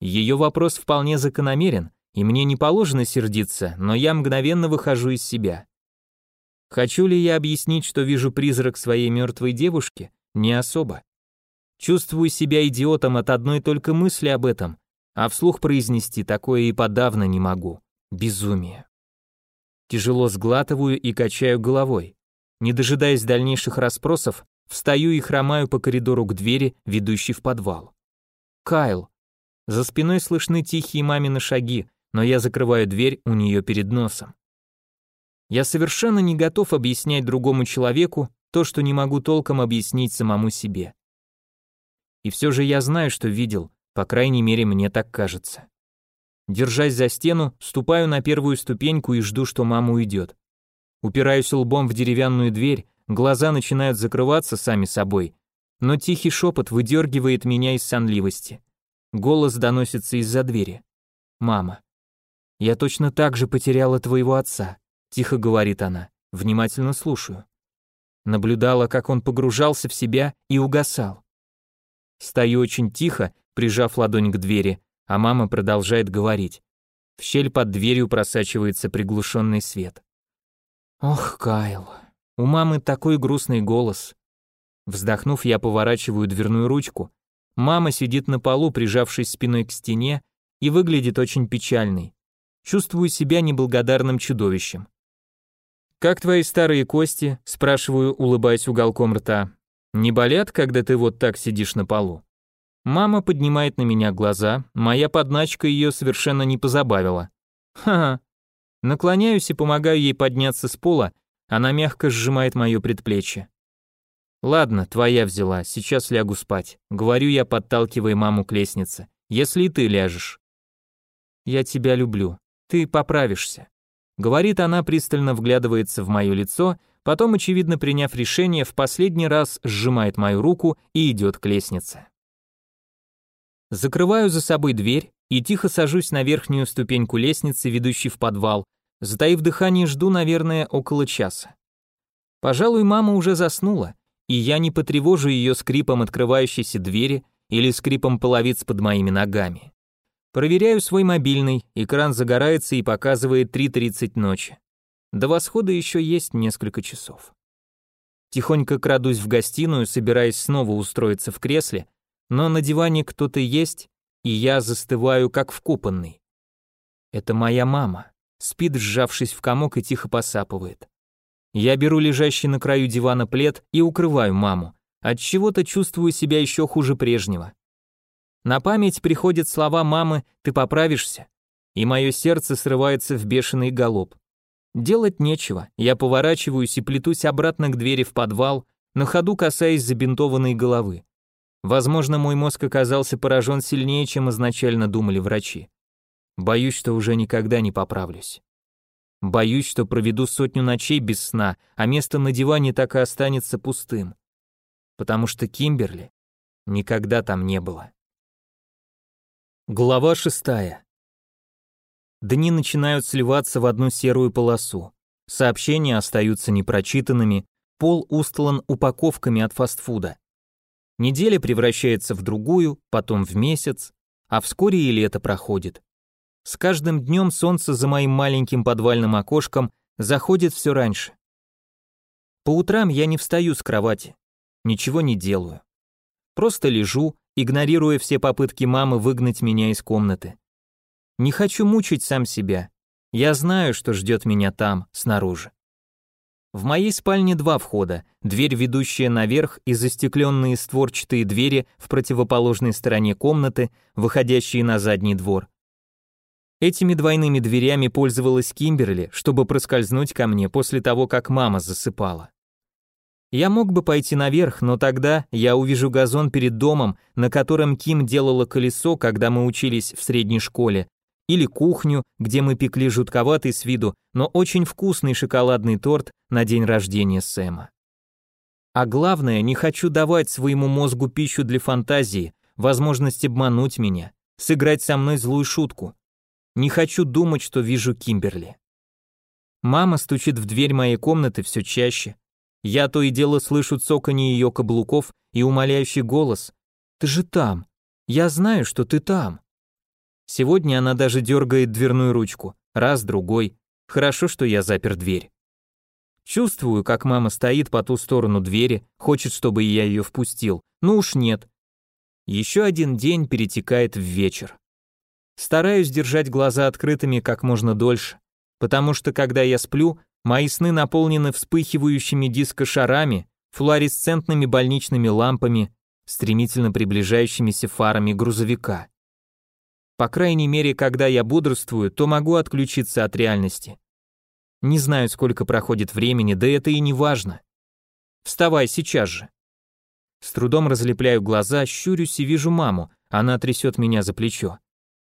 A: Ее вопрос вполне закономерен, и мне не положено сердиться, но я мгновенно выхожу из себя. Хочу ли я объяснить, что вижу призрак своей мертвой девушки? Не особо. Чувствую себя идиотом от одной только мысли об этом, а вслух произнести такое и подавно не могу. Безумие. Тяжело сглатываю и качаю головой. Не дожидаясь дальнейших расспросов, встаю и хромаю по коридору к двери, ведущей в подвал. Кайл. За спиной слышны тихие мамины шаги, но я закрываю дверь у нее перед носом. Я совершенно не готов объяснять другому человеку то, что не могу толком объяснить самому себе. И все же я знаю, что видел, по крайней мере, мне так кажется. Держась за стену, ступаю на первую ступеньку и жду, что мама уйдет. Упираюсь лбом в деревянную дверь, глаза начинают закрываться сами собой, но тихий шепот выдергивает меня из сонливости. Голос доносится из-за двери. «Мама, я точно так же потеряла твоего отца», — тихо говорит она. Внимательно слушаю. Наблюдала, как он погружался в себя и угасал. Стою очень тихо, прижав ладонь к двери, а мама продолжает говорить. В щель под дверью просачивается приглушенный свет. Ох, Кайл, у мамы такой грустный голос. Вздохнув, я поворачиваю дверную ручку. Мама сидит на полу, прижавшись спиной к стене, и выглядит очень печальной. Чувствую себя неблагодарным чудовищем. «Как твои старые кости?» – спрашиваю, улыбаясь уголком рта. «Не болят, когда ты вот так сидишь на полу?» Мама поднимает на меня глаза, моя подначка ее совершенно не позабавила. Ха-ха. Наклоняюсь и помогаю ей подняться с пола, она мягко сжимает мое предплечье. Ладно, твоя взяла, сейчас лягу спать. Говорю я, подталкивая маму к лестнице. Если и ты ляжешь. Я тебя люблю. Ты поправишься. Говорит она, пристально вглядывается в мое лицо, потом, очевидно приняв решение, в последний раз сжимает мою руку и идет к лестнице. Закрываю за собой дверь и тихо сажусь на верхнюю ступеньку лестницы, ведущей в подвал. Затаив дыхание, жду, наверное, около часа. Пожалуй, мама уже заснула, и я не потревожу ее скрипом открывающейся двери или скрипом половиц под моими ногами. Проверяю свой мобильный, экран загорается и показывает 3.30 ночи. До восхода еще есть несколько часов. Тихонько крадусь в гостиную, собираясь снова устроиться в кресле, но на диване кто-то есть, и я застываю, как вкопанный. Это моя мама, спит, сжавшись в комок и тихо посапывает. Я беру лежащий на краю дивана плед и укрываю маму. От чего-то чувствую себя еще хуже прежнего. На память приходят слова мамы «ты поправишься», и мое сердце срывается в бешеный галоп. Делать нечего, я поворачиваюсь и плетусь обратно к двери в подвал, на ходу касаясь забинтованной головы. Возможно, мой мозг оказался поражен сильнее, чем изначально думали врачи. Боюсь, что уже никогда не поправлюсь. Боюсь, что проведу сотню ночей без сна, а место на диване так и останется пустым. Потому что Кимберли никогда там не было. Глава шестая. Дни начинают сливаться в одну серую полосу. Сообщения остаются непрочитанными, пол устлан упаковками от фастфуда. Неделя превращается в другую, потом в месяц, а вскоре и лето проходит. С каждым днем солнце за моим маленьким подвальным окошком заходит все раньше. По утрам я не встаю с кровати, ничего не делаю. Просто лежу, игнорируя все попытки мамы выгнать меня из комнаты. Не хочу мучить сам себя. Я знаю, что ждет меня там, снаружи. В моей спальне два входа, дверь, ведущая наверх, и застекленные створчатые двери в противоположной стороне комнаты, выходящие на задний двор. Этими двойными дверями пользовалась Кимберли, чтобы проскользнуть ко мне после того, как мама засыпала. Я мог бы пойти наверх, но тогда я увижу газон перед домом, на котором Ким делала колесо, когда мы учились в средней школе, или кухню, где мы пекли жутковатый с виду, но очень вкусный шоколадный торт на день рождения Сэма. А главное, не хочу давать своему мозгу пищу для фантазии, возможность обмануть меня, сыграть со мной злую шутку. Не хочу думать, что вижу Кимберли. Мама стучит в дверь моей комнаты все чаще. Я то и дело слышу цоканье ее каблуков и умоляющий голос. «Ты же там! Я знаю, что ты там!» Сегодня она даже дергает дверную ручку. Раз, другой. Хорошо, что я запер дверь. Чувствую, как мама стоит по ту сторону двери, хочет, чтобы я ее впустил. Ну уж нет. Еще один день перетекает в вечер. Стараюсь держать глаза открытыми как можно дольше, потому что когда я сплю, мои сны наполнены вспыхивающими дискошарами, флуоресцентными больничными лампами, стремительно приближающимися фарами грузовика. По крайней мере, когда я бодрствую, то могу отключиться от реальности. Не знаю, сколько проходит времени, да это и не важно. Вставай сейчас же. С трудом разлепляю глаза, щурюсь и вижу маму, она трясет меня за плечо.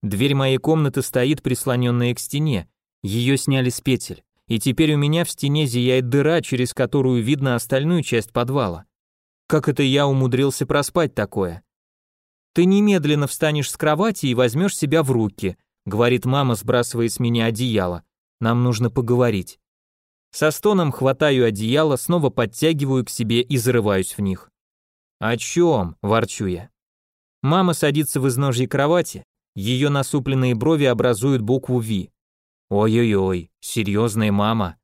A: Дверь моей комнаты стоит прислоненная к стене, ее сняли с петель, и теперь у меня в стене зияет дыра, через которую видно остальную часть подвала. Как это я умудрился проспать такое? Ты немедленно встанешь с кровати и возьмешь себя в руки, говорит мама, сбрасывая с меня одеяло. Нам нужно поговорить. Со стоном хватаю одеяло, снова подтягиваю к себе и зарываюсь в них. «О чем?» – ворчу я. Мама садится в изножье кровати, ее насупленные брови образуют букву «Ви». Ой-ой-ой, серьезная мама.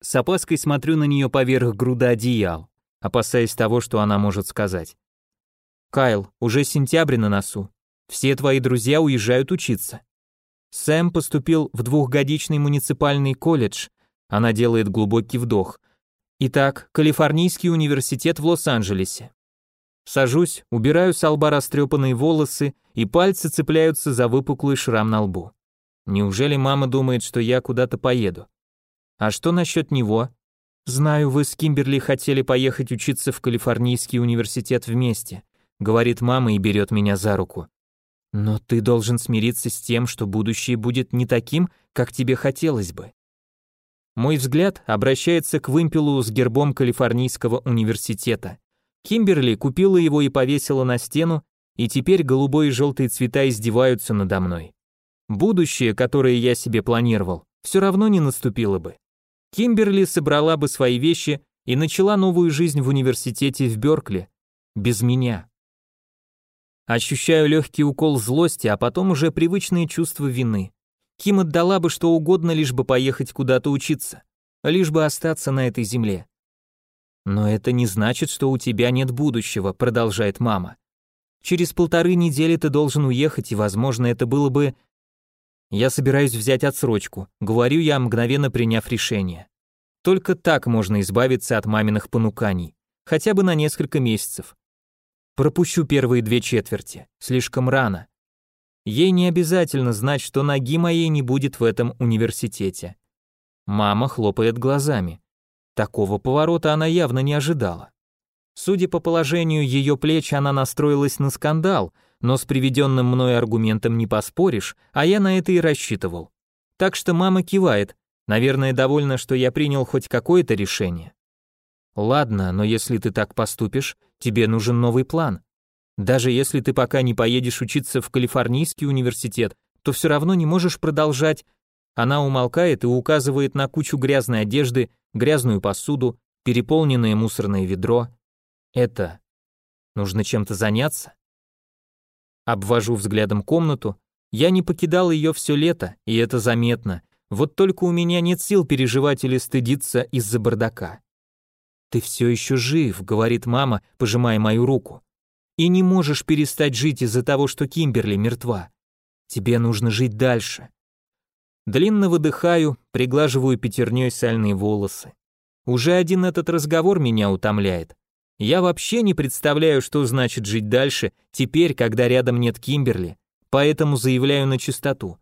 A: С опаской смотрю на нее поверх груда одеял, опасаясь того, что она может сказать. «Кайл, уже сентябрь на носу. Все твои друзья уезжают учиться. Сэм поступил в двухгодичный муниципальный колледж. Она делает глубокий вдох. Итак, Калифорнийский университет в Лос-Анджелесе. Сажусь, убираю с лба растрепанные волосы, и пальцы цепляются за выпуклый шрам на лбу. Неужели мама думает, что я куда-то поеду? А что насчет него? Знаю, вы с Кимберли хотели поехать учиться в Калифорнийский университет вместе, говорит мама и берет меня за руку. Но ты должен смириться с тем, что будущее будет не таким, как тебе хотелось бы. Мой взгляд обращается к вымпелу с гербом Калифорнийского университета. Кимберли купила его и повесила на стену, и теперь голубой и желтые цвета издеваются надо мной. Будущее, которое я себе планировал, все равно не наступило бы. Кимберли собрала бы свои вещи и начала новую жизнь в университете в Беркли. Без меня. Ощущаю легкий укол злости, а потом уже привычные чувства вины. Ким отдала бы что угодно, лишь бы поехать куда-то учиться, лишь бы остаться на этой земле. Но это не значит, что у тебя нет будущего, продолжает мама. Через полторы недели ты должен уехать, и, возможно, это было бы... Я собираюсь взять отсрочку, говорю я, мгновенно приняв решение. Только так можно избавиться от маминых понуканий, хотя бы на несколько месяцев. Пропущу первые две четверти. Слишком рано. Ей не обязательно знать, что ноги моей не будет в этом университете. Мама хлопает глазами. Такого поворота она явно не ожидала. Судя по положению ее плеч, она настроилась на скандал, но с приведенным мной аргументом не поспоришь, а я на это и рассчитывал. Так что мама кивает, наверное, довольна, что я принял хоть какое-то решение. Ладно, но если ты так поступишь, тебе нужен новый план. Даже если ты пока не поедешь учиться в Калифорнийский университет, то все равно не можешь продолжать. Она умолкает и указывает на кучу грязной одежды, грязную посуду, переполненное мусорное ведро. Это нужно чем-то заняться. Обвожу взглядом комнату. Я не покидал ее все лето, и это заметно. Вот только у меня нет сил переживать или стыдиться из-за бардака. «Ты все еще жив», — говорит мама, пожимая мою руку. «И не можешь перестать жить из-за того, что Кимберли мертва. Тебе нужно жить дальше». Длинно выдыхаю, приглаживаю пятерней сальные волосы. Уже один этот разговор меня утомляет. Я вообще не представляю, что значит жить дальше, теперь, когда рядом нет Кимберли, поэтому заявляю на чистоту.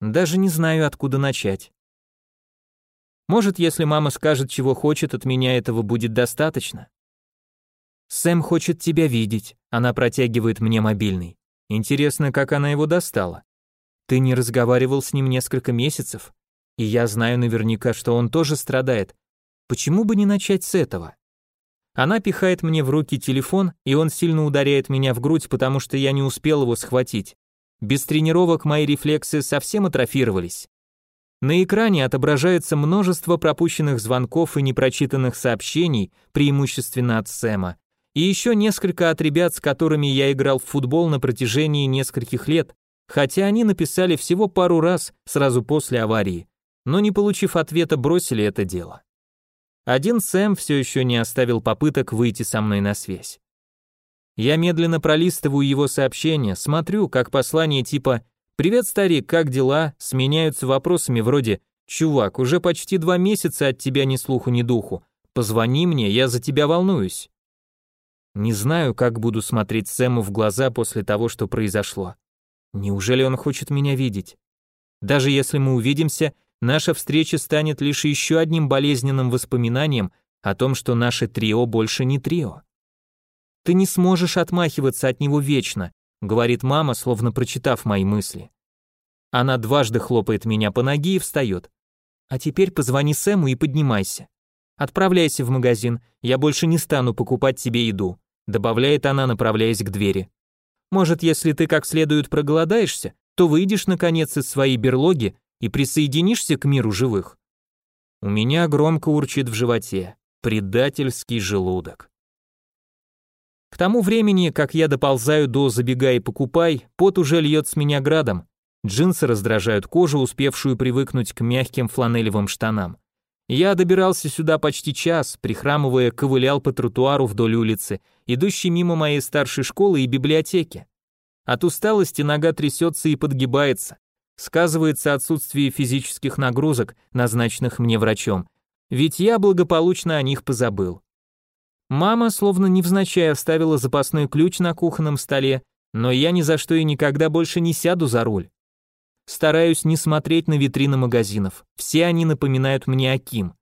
A: Даже не знаю, откуда начать. Может, если мама скажет, чего хочет, от меня этого будет достаточно? Сэм хочет тебя видеть. Она протягивает мне мобильный. Интересно, как она его достала. Ты не разговаривал с ним несколько месяцев, и я знаю наверняка, что он тоже страдает. Почему бы не начать с этого? Она пихает мне в руки телефон, и он сильно ударяет меня в грудь, потому что я не успел его схватить. Без тренировок мои рефлексы совсем атрофировались. На экране отображается множество пропущенных звонков и непрочитанных сообщений, преимущественно от Сэма, и еще несколько от ребят, с которыми я играл в футбол на протяжении нескольких лет, хотя они написали всего пару раз сразу после аварии, но не получив ответа, бросили это дело. Один Сэм все еще не оставил попыток выйти со мной на связь. Я медленно пролистываю его сообщения, смотрю, как послание типа «Привет, старик, как дела?» сменяются вопросами вроде «Чувак, уже почти два месяца от тебя ни слуху, ни духу. Позвони мне, я за тебя волнуюсь». Не знаю, как буду смотреть Сэму в глаза после того, что произошло. Неужели он хочет меня видеть? Даже если мы увидимся, наша встреча станет лишь еще одним болезненным воспоминанием о том, что наше трио больше не трио. Ты не сможешь отмахиваться от него вечно, говорит мама, словно прочитав мои мысли. Она дважды хлопает меня по ноге и встает. А теперь позвони Сэму и поднимайся. Отправляйся в магазин, я больше не стану покупать тебе еду», добавляет она, направляясь к двери. «Может, если ты как следует проголодаешься, то выйдешь наконец из своей берлоги и присоединишься к миру живых». У меня громко урчит в животе. Предательский желудок. К тому времени, как я доползаю до «забегай и покупай», пот уже льет с меня градом. Джинсы раздражают кожу, успевшую привыкнуть к мягким фланелевым штанам. Я добирался сюда почти час, прихрамывая, ковылял по тротуару вдоль улицы, идущей мимо моей старшей школы и библиотеки. От усталости нога трясется и подгибается. Сказывается отсутствие физических нагрузок, назначенных мне врачом, ведь я благополучно о них позабыл. Мама словно невзначай оставила запасной ключ на кухонном столе, но я ни за что и никогда больше не сяду за руль. Стараюсь не смотреть на витрины магазинов. Все они напоминают мне о Ким.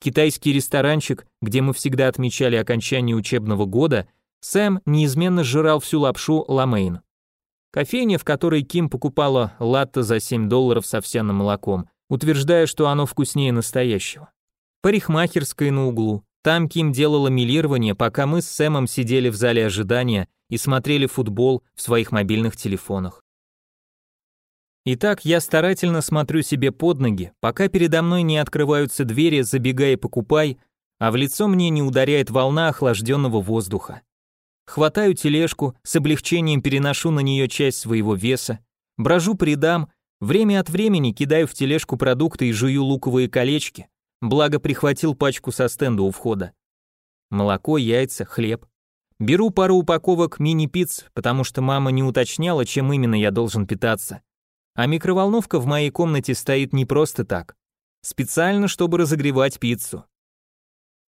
A: Китайский ресторанчик, где мы всегда отмечали окончание учебного года, Сэм неизменно сжирал всю лапшу ламейн. Кофейня, в которой Ким покупала латте за 7 долларов с овсяным молоком, утверждая, что оно вкуснее настоящего. Парикмахерская на углу. Там Ким делала милирование, пока мы с Сэмом сидели в зале ожидания и смотрели футбол в своих мобильных телефонах. Итак, я старательно смотрю себе под ноги, пока передо мной не открываются двери «забегай и покупай», а в лицо мне не ударяет волна охлажденного воздуха. Хватаю тележку, с облегчением переношу на нее часть своего веса, брожу по рядам, время от времени кидаю в тележку продукты и жую луковые колечки, благо прихватил пачку со стенда у входа. Молоко, яйца, хлеб. Беру пару упаковок мини-пиц, потому что мама не уточняла, чем именно я должен питаться. А микроволновка в моей комнате стоит не просто так. Специально, чтобы разогревать пиццу.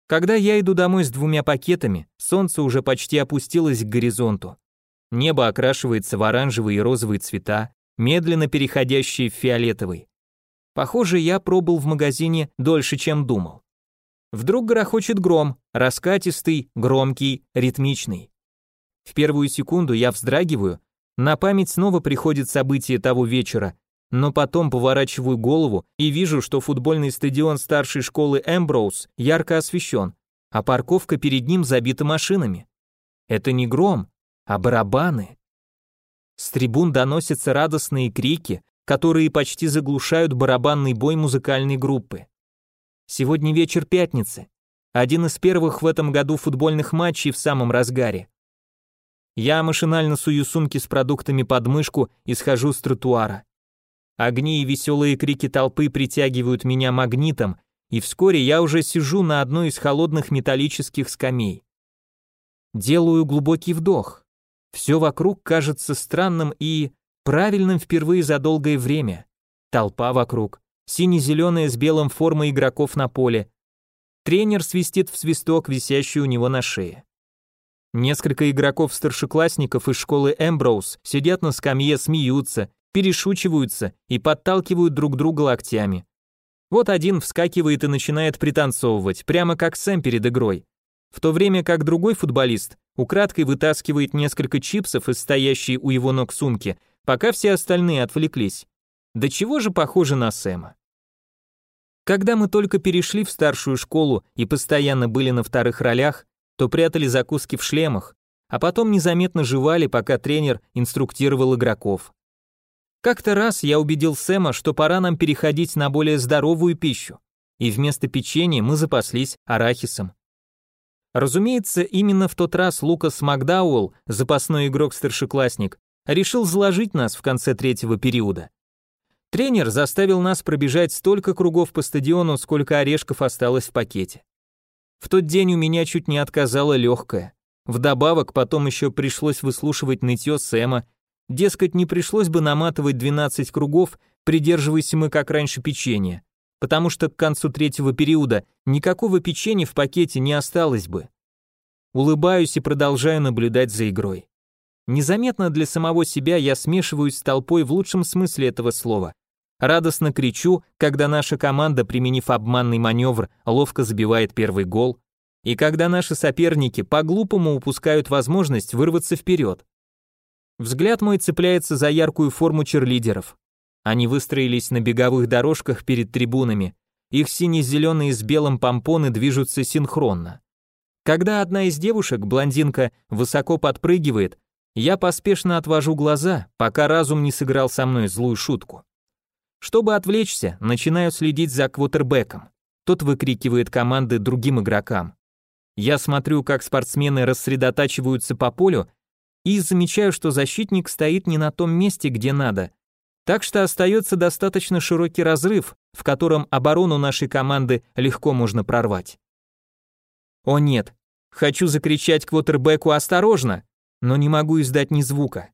A: Когда я иду домой с двумя пакетами, солнце уже почти опустилось к горизонту. Небо окрашивается в оранжевые и розовые цвета, медленно переходящие в фиолетовый. Похоже, я пробыл в магазине дольше, чем думал. Вдруг грохочет гром, раскатистый, громкий, ритмичный. В первую секунду я вздрагиваю, на память снова приходит событие того вечера, но потом поворачиваю голову и вижу, что футбольный стадион старшей школы Эмброуз ярко освещен, а парковка перед ним забита машинами. Это не гром, а барабаны. С трибун доносятся радостные крики, которые почти заглушают барабанный бой музыкальной группы. Сегодня вечер пятницы. Один из первых в этом году футбольных матчей в самом разгаре. Я машинально сую сумки с продуктами под мышку и схожу с тротуара. Огни и веселые крики толпы притягивают меня магнитом, и вскоре я уже сижу на одной из холодных металлических скамей. Делаю глубокий вдох. Все вокруг кажется странным и правильным впервые за долгое время. Толпа вокруг, сине-зеленая с белым форма игроков на поле. Тренер свистит в свисток, висящий у него на шее. Несколько игроков-старшеклассников из школы Эмброуз сидят на скамье, смеются, перешучиваются и подталкивают друг друга локтями. Вот один вскакивает и начинает пританцовывать, прямо как Сэм перед игрой. В то время как другой футболист украдкой вытаскивает несколько чипсов из стоящей у его ног сумки, пока все остальные отвлеклись. Да чего же похоже на Сэма? Когда мы только перешли в старшую школу и постоянно были на вторых ролях, то прятали закуски в шлемах, а потом незаметно жевали, пока тренер инструктировал игроков. Как-то раз я убедил Сэма, что пора нам переходить на более здоровую пищу, и вместо печенья мы запаслись арахисом. Разумеется, именно в тот раз Лукас Макдауэлл, запасной игрок-старшеклассник, решил заложить нас в конце третьего периода. Тренер заставил нас пробежать столько кругов по стадиону, сколько орешков осталось в пакете. В тот день у меня чуть не отказала легкая. Вдобавок потом еще пришлось выслушивать нытье Сэма, дескать, не пришлось бы наматывать 12 кругов, придерживаясь мы как раньше печенья, потому что к концу третьего периода никакого печенья в пакете не осталось бы. Улыбаюсь и продолжаю наблюдать за игрой. Незаметно для самого себя я смешиваюсь с толпой в лучшем смысле этого слова. Радостно кричу, когда наша команда, применив обманный маневр, ловко забивает первый гол, и когда наши соперники по-глупому упускают возможность вырваться вперед. Взгляд мой цепляется за яркую форму черлидеров. Они выстроились на беговых дорожках перед трибунами, их сине-зеленые с белым помпоны движутся синхронно. Когда одна из девушек, блондинка, высоко подпрыгивает, я поспешно отвожу глаза, пока разум не сыграл со мной злую шутку. Чтобы отвлечься, начинаю следить за квотербеком. Тот выкрикивает команды другим игрокам. Я смотрю, как спортсмены рассредотачиваются по полю и замечаю, что защитник стоит не на том месте, где надо. Так что остается достаточно широкий разрыв, в котором оборону нашей команды легко можно прорвать. О нет, хочу закричать квотербеку «Осторожно!», но не могу издать ни звука.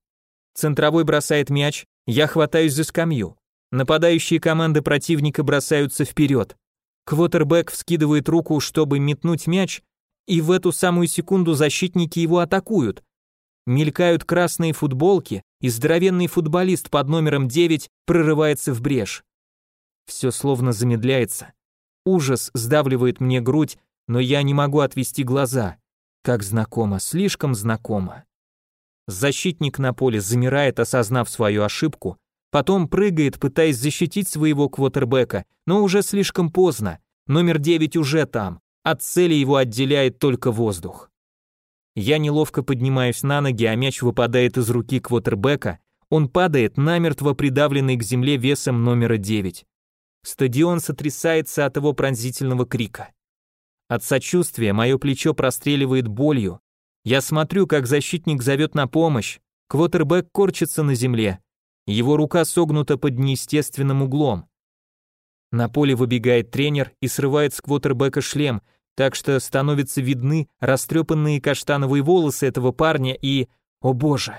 A: Центровой бросает мяч, я хватаюсь за скамью. Нападающие команды противника бросаются вперед. Квотербек вскидывает руку, чтобы метнуть мяч, и в эту самую секунду защитники его атакуют. Мелькают красные футболки, и здоровенный футболист под номером 9 прорывается в брешь. Все словно замедляется. Ужас сдавливает мне грудь, но я не могу отвести глаза. Как знакомо, слишком знакомо. Защитник на поле замирает, осознав свою ошибку, потом прыгает, пытаясь защитить своего квотербека, но уже слишком поздно. Номер 9 уже там. От цели его отделяет только воздух. Я неловко поднимаюсь на ноги, а мяч выпадает из руки квотербека, он падает, намертво придавленный к земле весом номера 9. Стадион сотрясается от его пронзительного крика. От сочувствия мое плечо простреливает болью. Я смотрю, как защитник зовет на помощь. Квотербек корчится на земле. Его рука согнута под неестественным углом. На поле выбегает тренер и срывает с квотербека шлем, так что становятся видны растрепанные каштановые волосы этого парня и... О боже!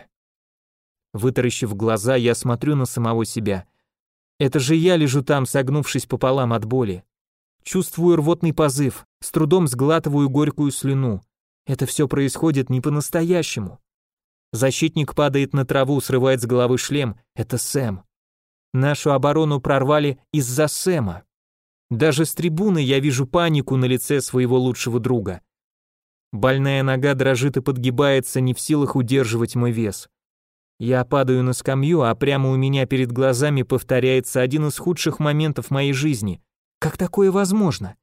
A: Вытаращив глаза, я смотрю на самого себя. Это же я лежу там, согнувшись пополам от боли. Чувствую рвотный позыв, с трудом сглатываю горькую слюну. Это все происходит не по-настоящему. Защитник падает на траву, срывает с головы шлем. Это Сэм. Нашу оборону прорвали из-за Сэма. Даже с трибуны я вижу панику на лице своего лучшего друга. Больная нога дрожит и подгибается, не в силах удерживать мой вес. Я падаю на скамью, а прямо у меня перед глазами повторяется один из худших моментов моей жизни. Как такое возможно?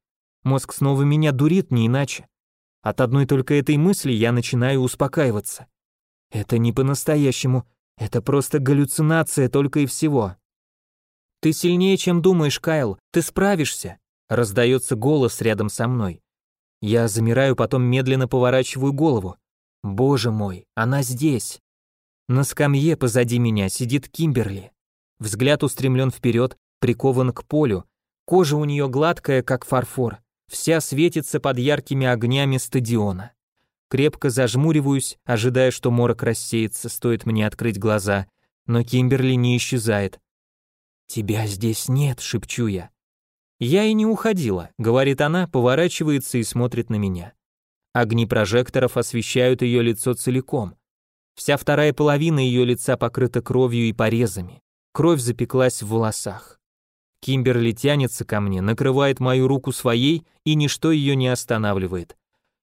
A: Мозг снова меня дурит, не иначе. От одной только этой мысли я начинаю успокаиваться. Это не по-настоящему, это просто галлюцинация только и всего. «Ты сильнее, чем думаешь, Кайл, ты справишься», раздается голос рядом со мной. Я замираю, потом медленно поворачиваю голову. Боже мой, она здесь. На скамье позади меня сидит Кимберли. Взгляд устремлен вперед, прикован к полю. Кожа у нее гладкая, как фарфор, вся светится под яркими огнями стадиона. Крепко зажмуриваюсь, ожидая, что морок рассеется, стоит мне открыть глаза, но Кимберли не исчезает. «Тебя здесь нет», — шепчу я. «Я и не уходила», — говорит она, поворачивается и смотрит на меня. Огни прожекторов освещают ее лицо целиком. Вся вторая половина ее лица покрыта кровью и порезами. Кровь запеклась в волосах. Кимберли тянется ко мне, накрывает мою руку своей, и ничто ее не останавливает.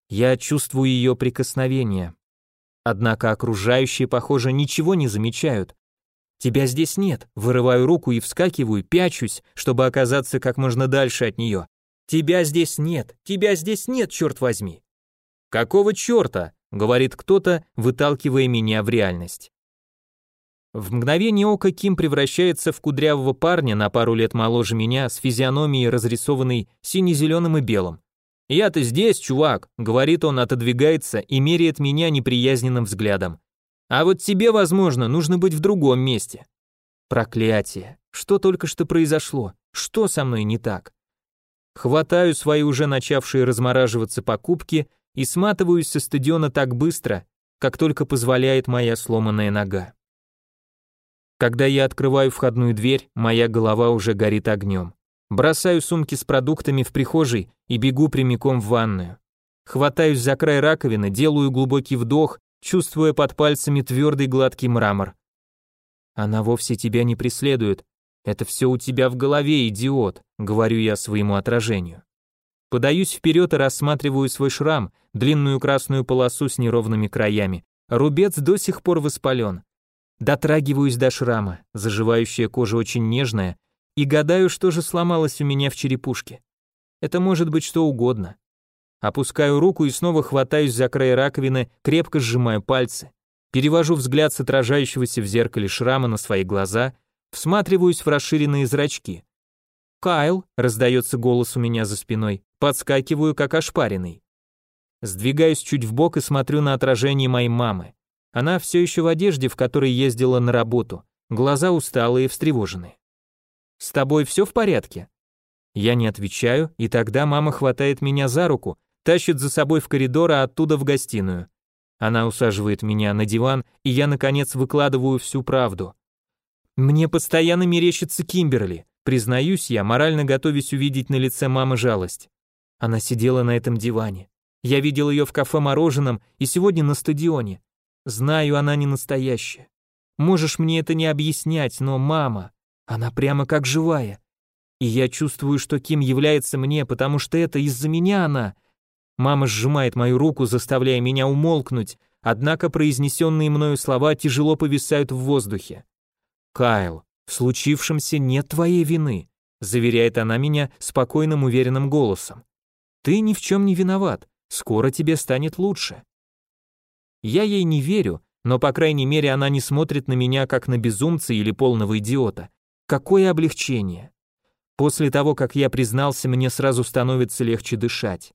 A: Я чувствую ее прикосновение. Однако окружающие, похоже, ничего не замечают. Тебя здесь нет. Вырываю руку и вскакиваю, пячусь, чтобы оказаться как можно дальше от нее. Тебя здесь нет. Тебя здесь нет, черт возьми. Какого черта? говорит кто-то, выталкивая меня в реальность. В мгновение ока Ким превращается в кудрявого парня на пару лет моложе меня с физиономией, разрисованной сине-зеленым и белым. «Я-то здесь, чувак», — говорит он, отодвигается и меряет меня неприязненным взглядом. А вот тебе, возможно, нужно быть в другом месте. Проклятие. Что только что произошло? Что со мной не так? Хватаю свои уже начавшие размораживаться покупки и сматываюсь со стадиона так быстро, как только позволяет моя сломанная нога. Когда я открываю входную дверь, моя голова уже горит огнем. Бросаю сумки с продуктами в прихожей и бегу прямиком в ванную. Хватаюсь за край раковины, делаю глубокий вдох чувствуя под пальцами твердый гладкий мрамор. Она вовсе тебя не преследует. Это все у тебя в голове, идиот, говорю я своему отражению. Подаюсь вперед и рассматриваю свой шрам, длинную красную полосу с неровными краями. Рубец до сих пор воспален. Дотрагиваюсь до шрама, заживающая кожа очень нежная, и гадаю, что же сломалось у меня в черепушке. Это может быть что угодно. Опускаю руку и снова хватаюсь за край раковины, крепко сжимаю пальцы. Перевожу взгляд с отражающегося в зеркале шрама на свои глаза, всматриваюсь в расширенные зрачки. «Кайл», — раздается голос у меня за спиной, подскакиваю, как ошпаренный. Сдвигаюсь чуть в бок и смотрю на отражение моей мамы. Она все еще в одежде, в которой ездила на работу, глаза усталые и встревоженные. «С тобой все в порядке?» Я не отвечаю, и тогда мама хватает меня за руку, тащит за собой в коридор, а оттуда в гостиную. Она усаживает меня на диван, и я, наконец, выкладываю всю правду. Мне постоянно мерещится Кимберли. Признаюсь я, морально готовясь увидеть на лице мамы жалость. Она сидела на этом диване. Я видел ее в кафе мороженом и сегодня на стадионе. Знаю, она не настоящая. Можешь мне это не объяснять, но мама, она прямо как живая. И я чувствую, что Ким является мне, потому что это из-за меня она. Мама сжимает мою руку, заставляя меня умолкнуть, однако произнесенные мною слова тяжело повисают в воздухе. «Кайл, в случившемся нет твоей вины», заверяет она меня спокойным уверенным голосом. «Ты ни в чем не виноват, скоро тебе станет лучше». Я ей не верю, но по крайней мере она не смотрит на меня как на безумца или полного идиота. Какое облегчение. После того, как я признался, мне сразу становится легче дышать.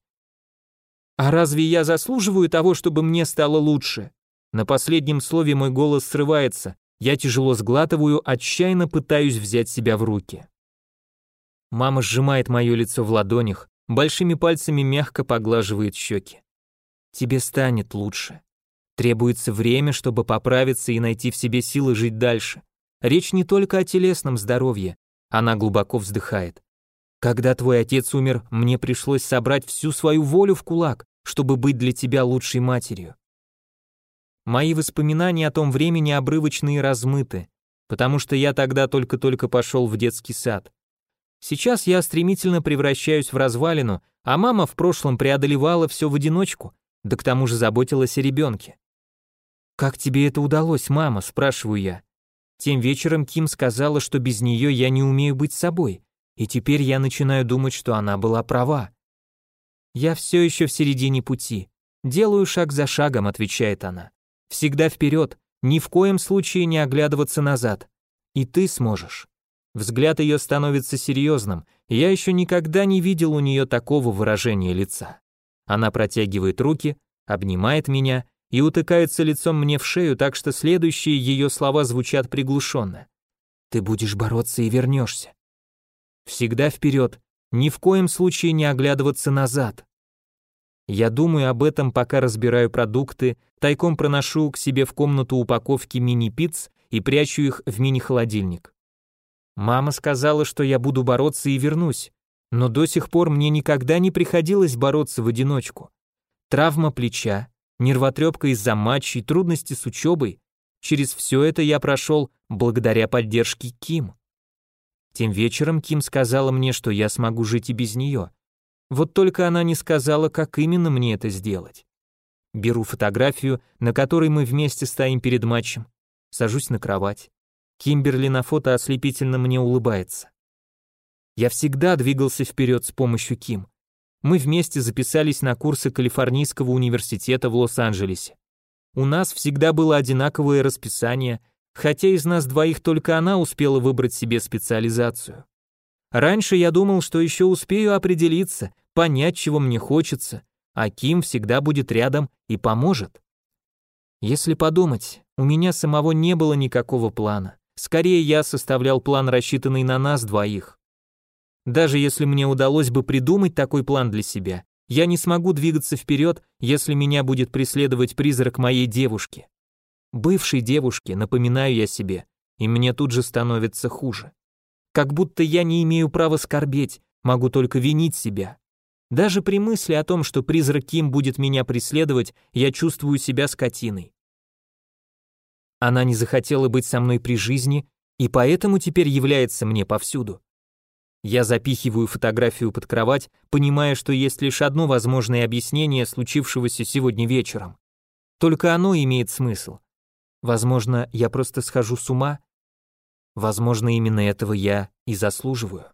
A: А разве я заслуживаю того, чтобы мне стало лучше? На последнем слове мой голос срывается, я тяжело сглатываю, отчаянно пытаюсь взять себя в руки. Мама сжимает мое лицо в ладонях, большими пальцами мягко поглаживает щеки. Тебе станет лучше. Требуется время, чтобы поправиться и найти в себе силы жить дальше. Речь не только о телесном здоровье. Она глубоко вздыхает. Когда твой отец умер, мне пришлось собрать всю свою волю в кулак, чтобы быть для тебя лучшей матерью. Мои воспоминания о том времени обрывочны и размыты, потому что я тогда только-только пошел в детский сад. Сейчас я стремительно превращаюсь в развалину, а мама в прошлом преодолевала все в одиночку, да к тому же заботилась о ребенке. «Как тебе это удалось, мама?» – спрашиваю я. Тем вечером Ким сказала, что без нее я не умею быть собой, и теперь я начинаю думать, что она была права. «Я все еще в середине пути. Делаю шаг за шагом», – отвечает она. Всегда вперед, ни в коем случае не оглядываться назад. И ты сможешь. Взгляд ее становится серьезным, я еще никогда не видел у нее такого выражения лица. Она протягивает руки, обнимает меня и утыкается лицом мне в шею, так что следующие ее слова звучат приглушенно. «Ты будешь бороться и вернешься. Всегда вперед, ни в коем случае не оглядываться назад. Я думаю об этом, пока разбираю продукты, тайком проношу к себе в комнату упаковки мини-пиц и прячу их в мини-холодильник. Мама сказала, что я буду бороться и вернусь, но до сих пор мне никогда не приходилось бороться в одиночку. Травма плеча, нервотрепка из-за матчей, трудности с учебой. Через все это я прошел благодаря поддержке Ким. Тем вечером Ким сказала мне, что я смогу жить и без нее. Вот только она не сказала, как именно мне это сделать. Беру фотографию, на которой мы вместе стоим перед матчем. Сажусь на кровать. Кимберли на фото ослепительно мне улыбается. Я всегда двигался вперед с помощью Ким. Мы вместе записались на курсы Калифорнийского университета в Лос-Анджелесе. У нас всегда было одинаковое расписание, хотя из нас двоих только она успела выбрать себе специализацию. Раньше я думал, что еще успею определиться, понять, чего мне хочется, а Ким всегда будет рядом и поможет. Если подумать, у меня самого не было никакого плана. Скорее, я составлял план, рассчитанный на нас двоих. Даже если мне удалось бы придумать такой план для себя, я не смогу двигаться вперед, если меня будет преследовать призрак моей девушки. Бывшей девушки, напоминаю я себе, и мне тут же становится хуже. Как будто я не имею права скорбеть, могу только винить себя. Даже при мысли о том, что призрак Ким будет меня преследовать, я чувствую себя скотиной. Она не захотела быть со мной при жизни, и поэтому теперь является мне повсюду. Я запихиваю фотографию под кровать, понимая, что есть лишь одно возможное объяснение случившегося сегодня вечером. Только оно имеет смысл. Возможно, я просто схожу с ума, Возможно, именно этого я и заслуживаю.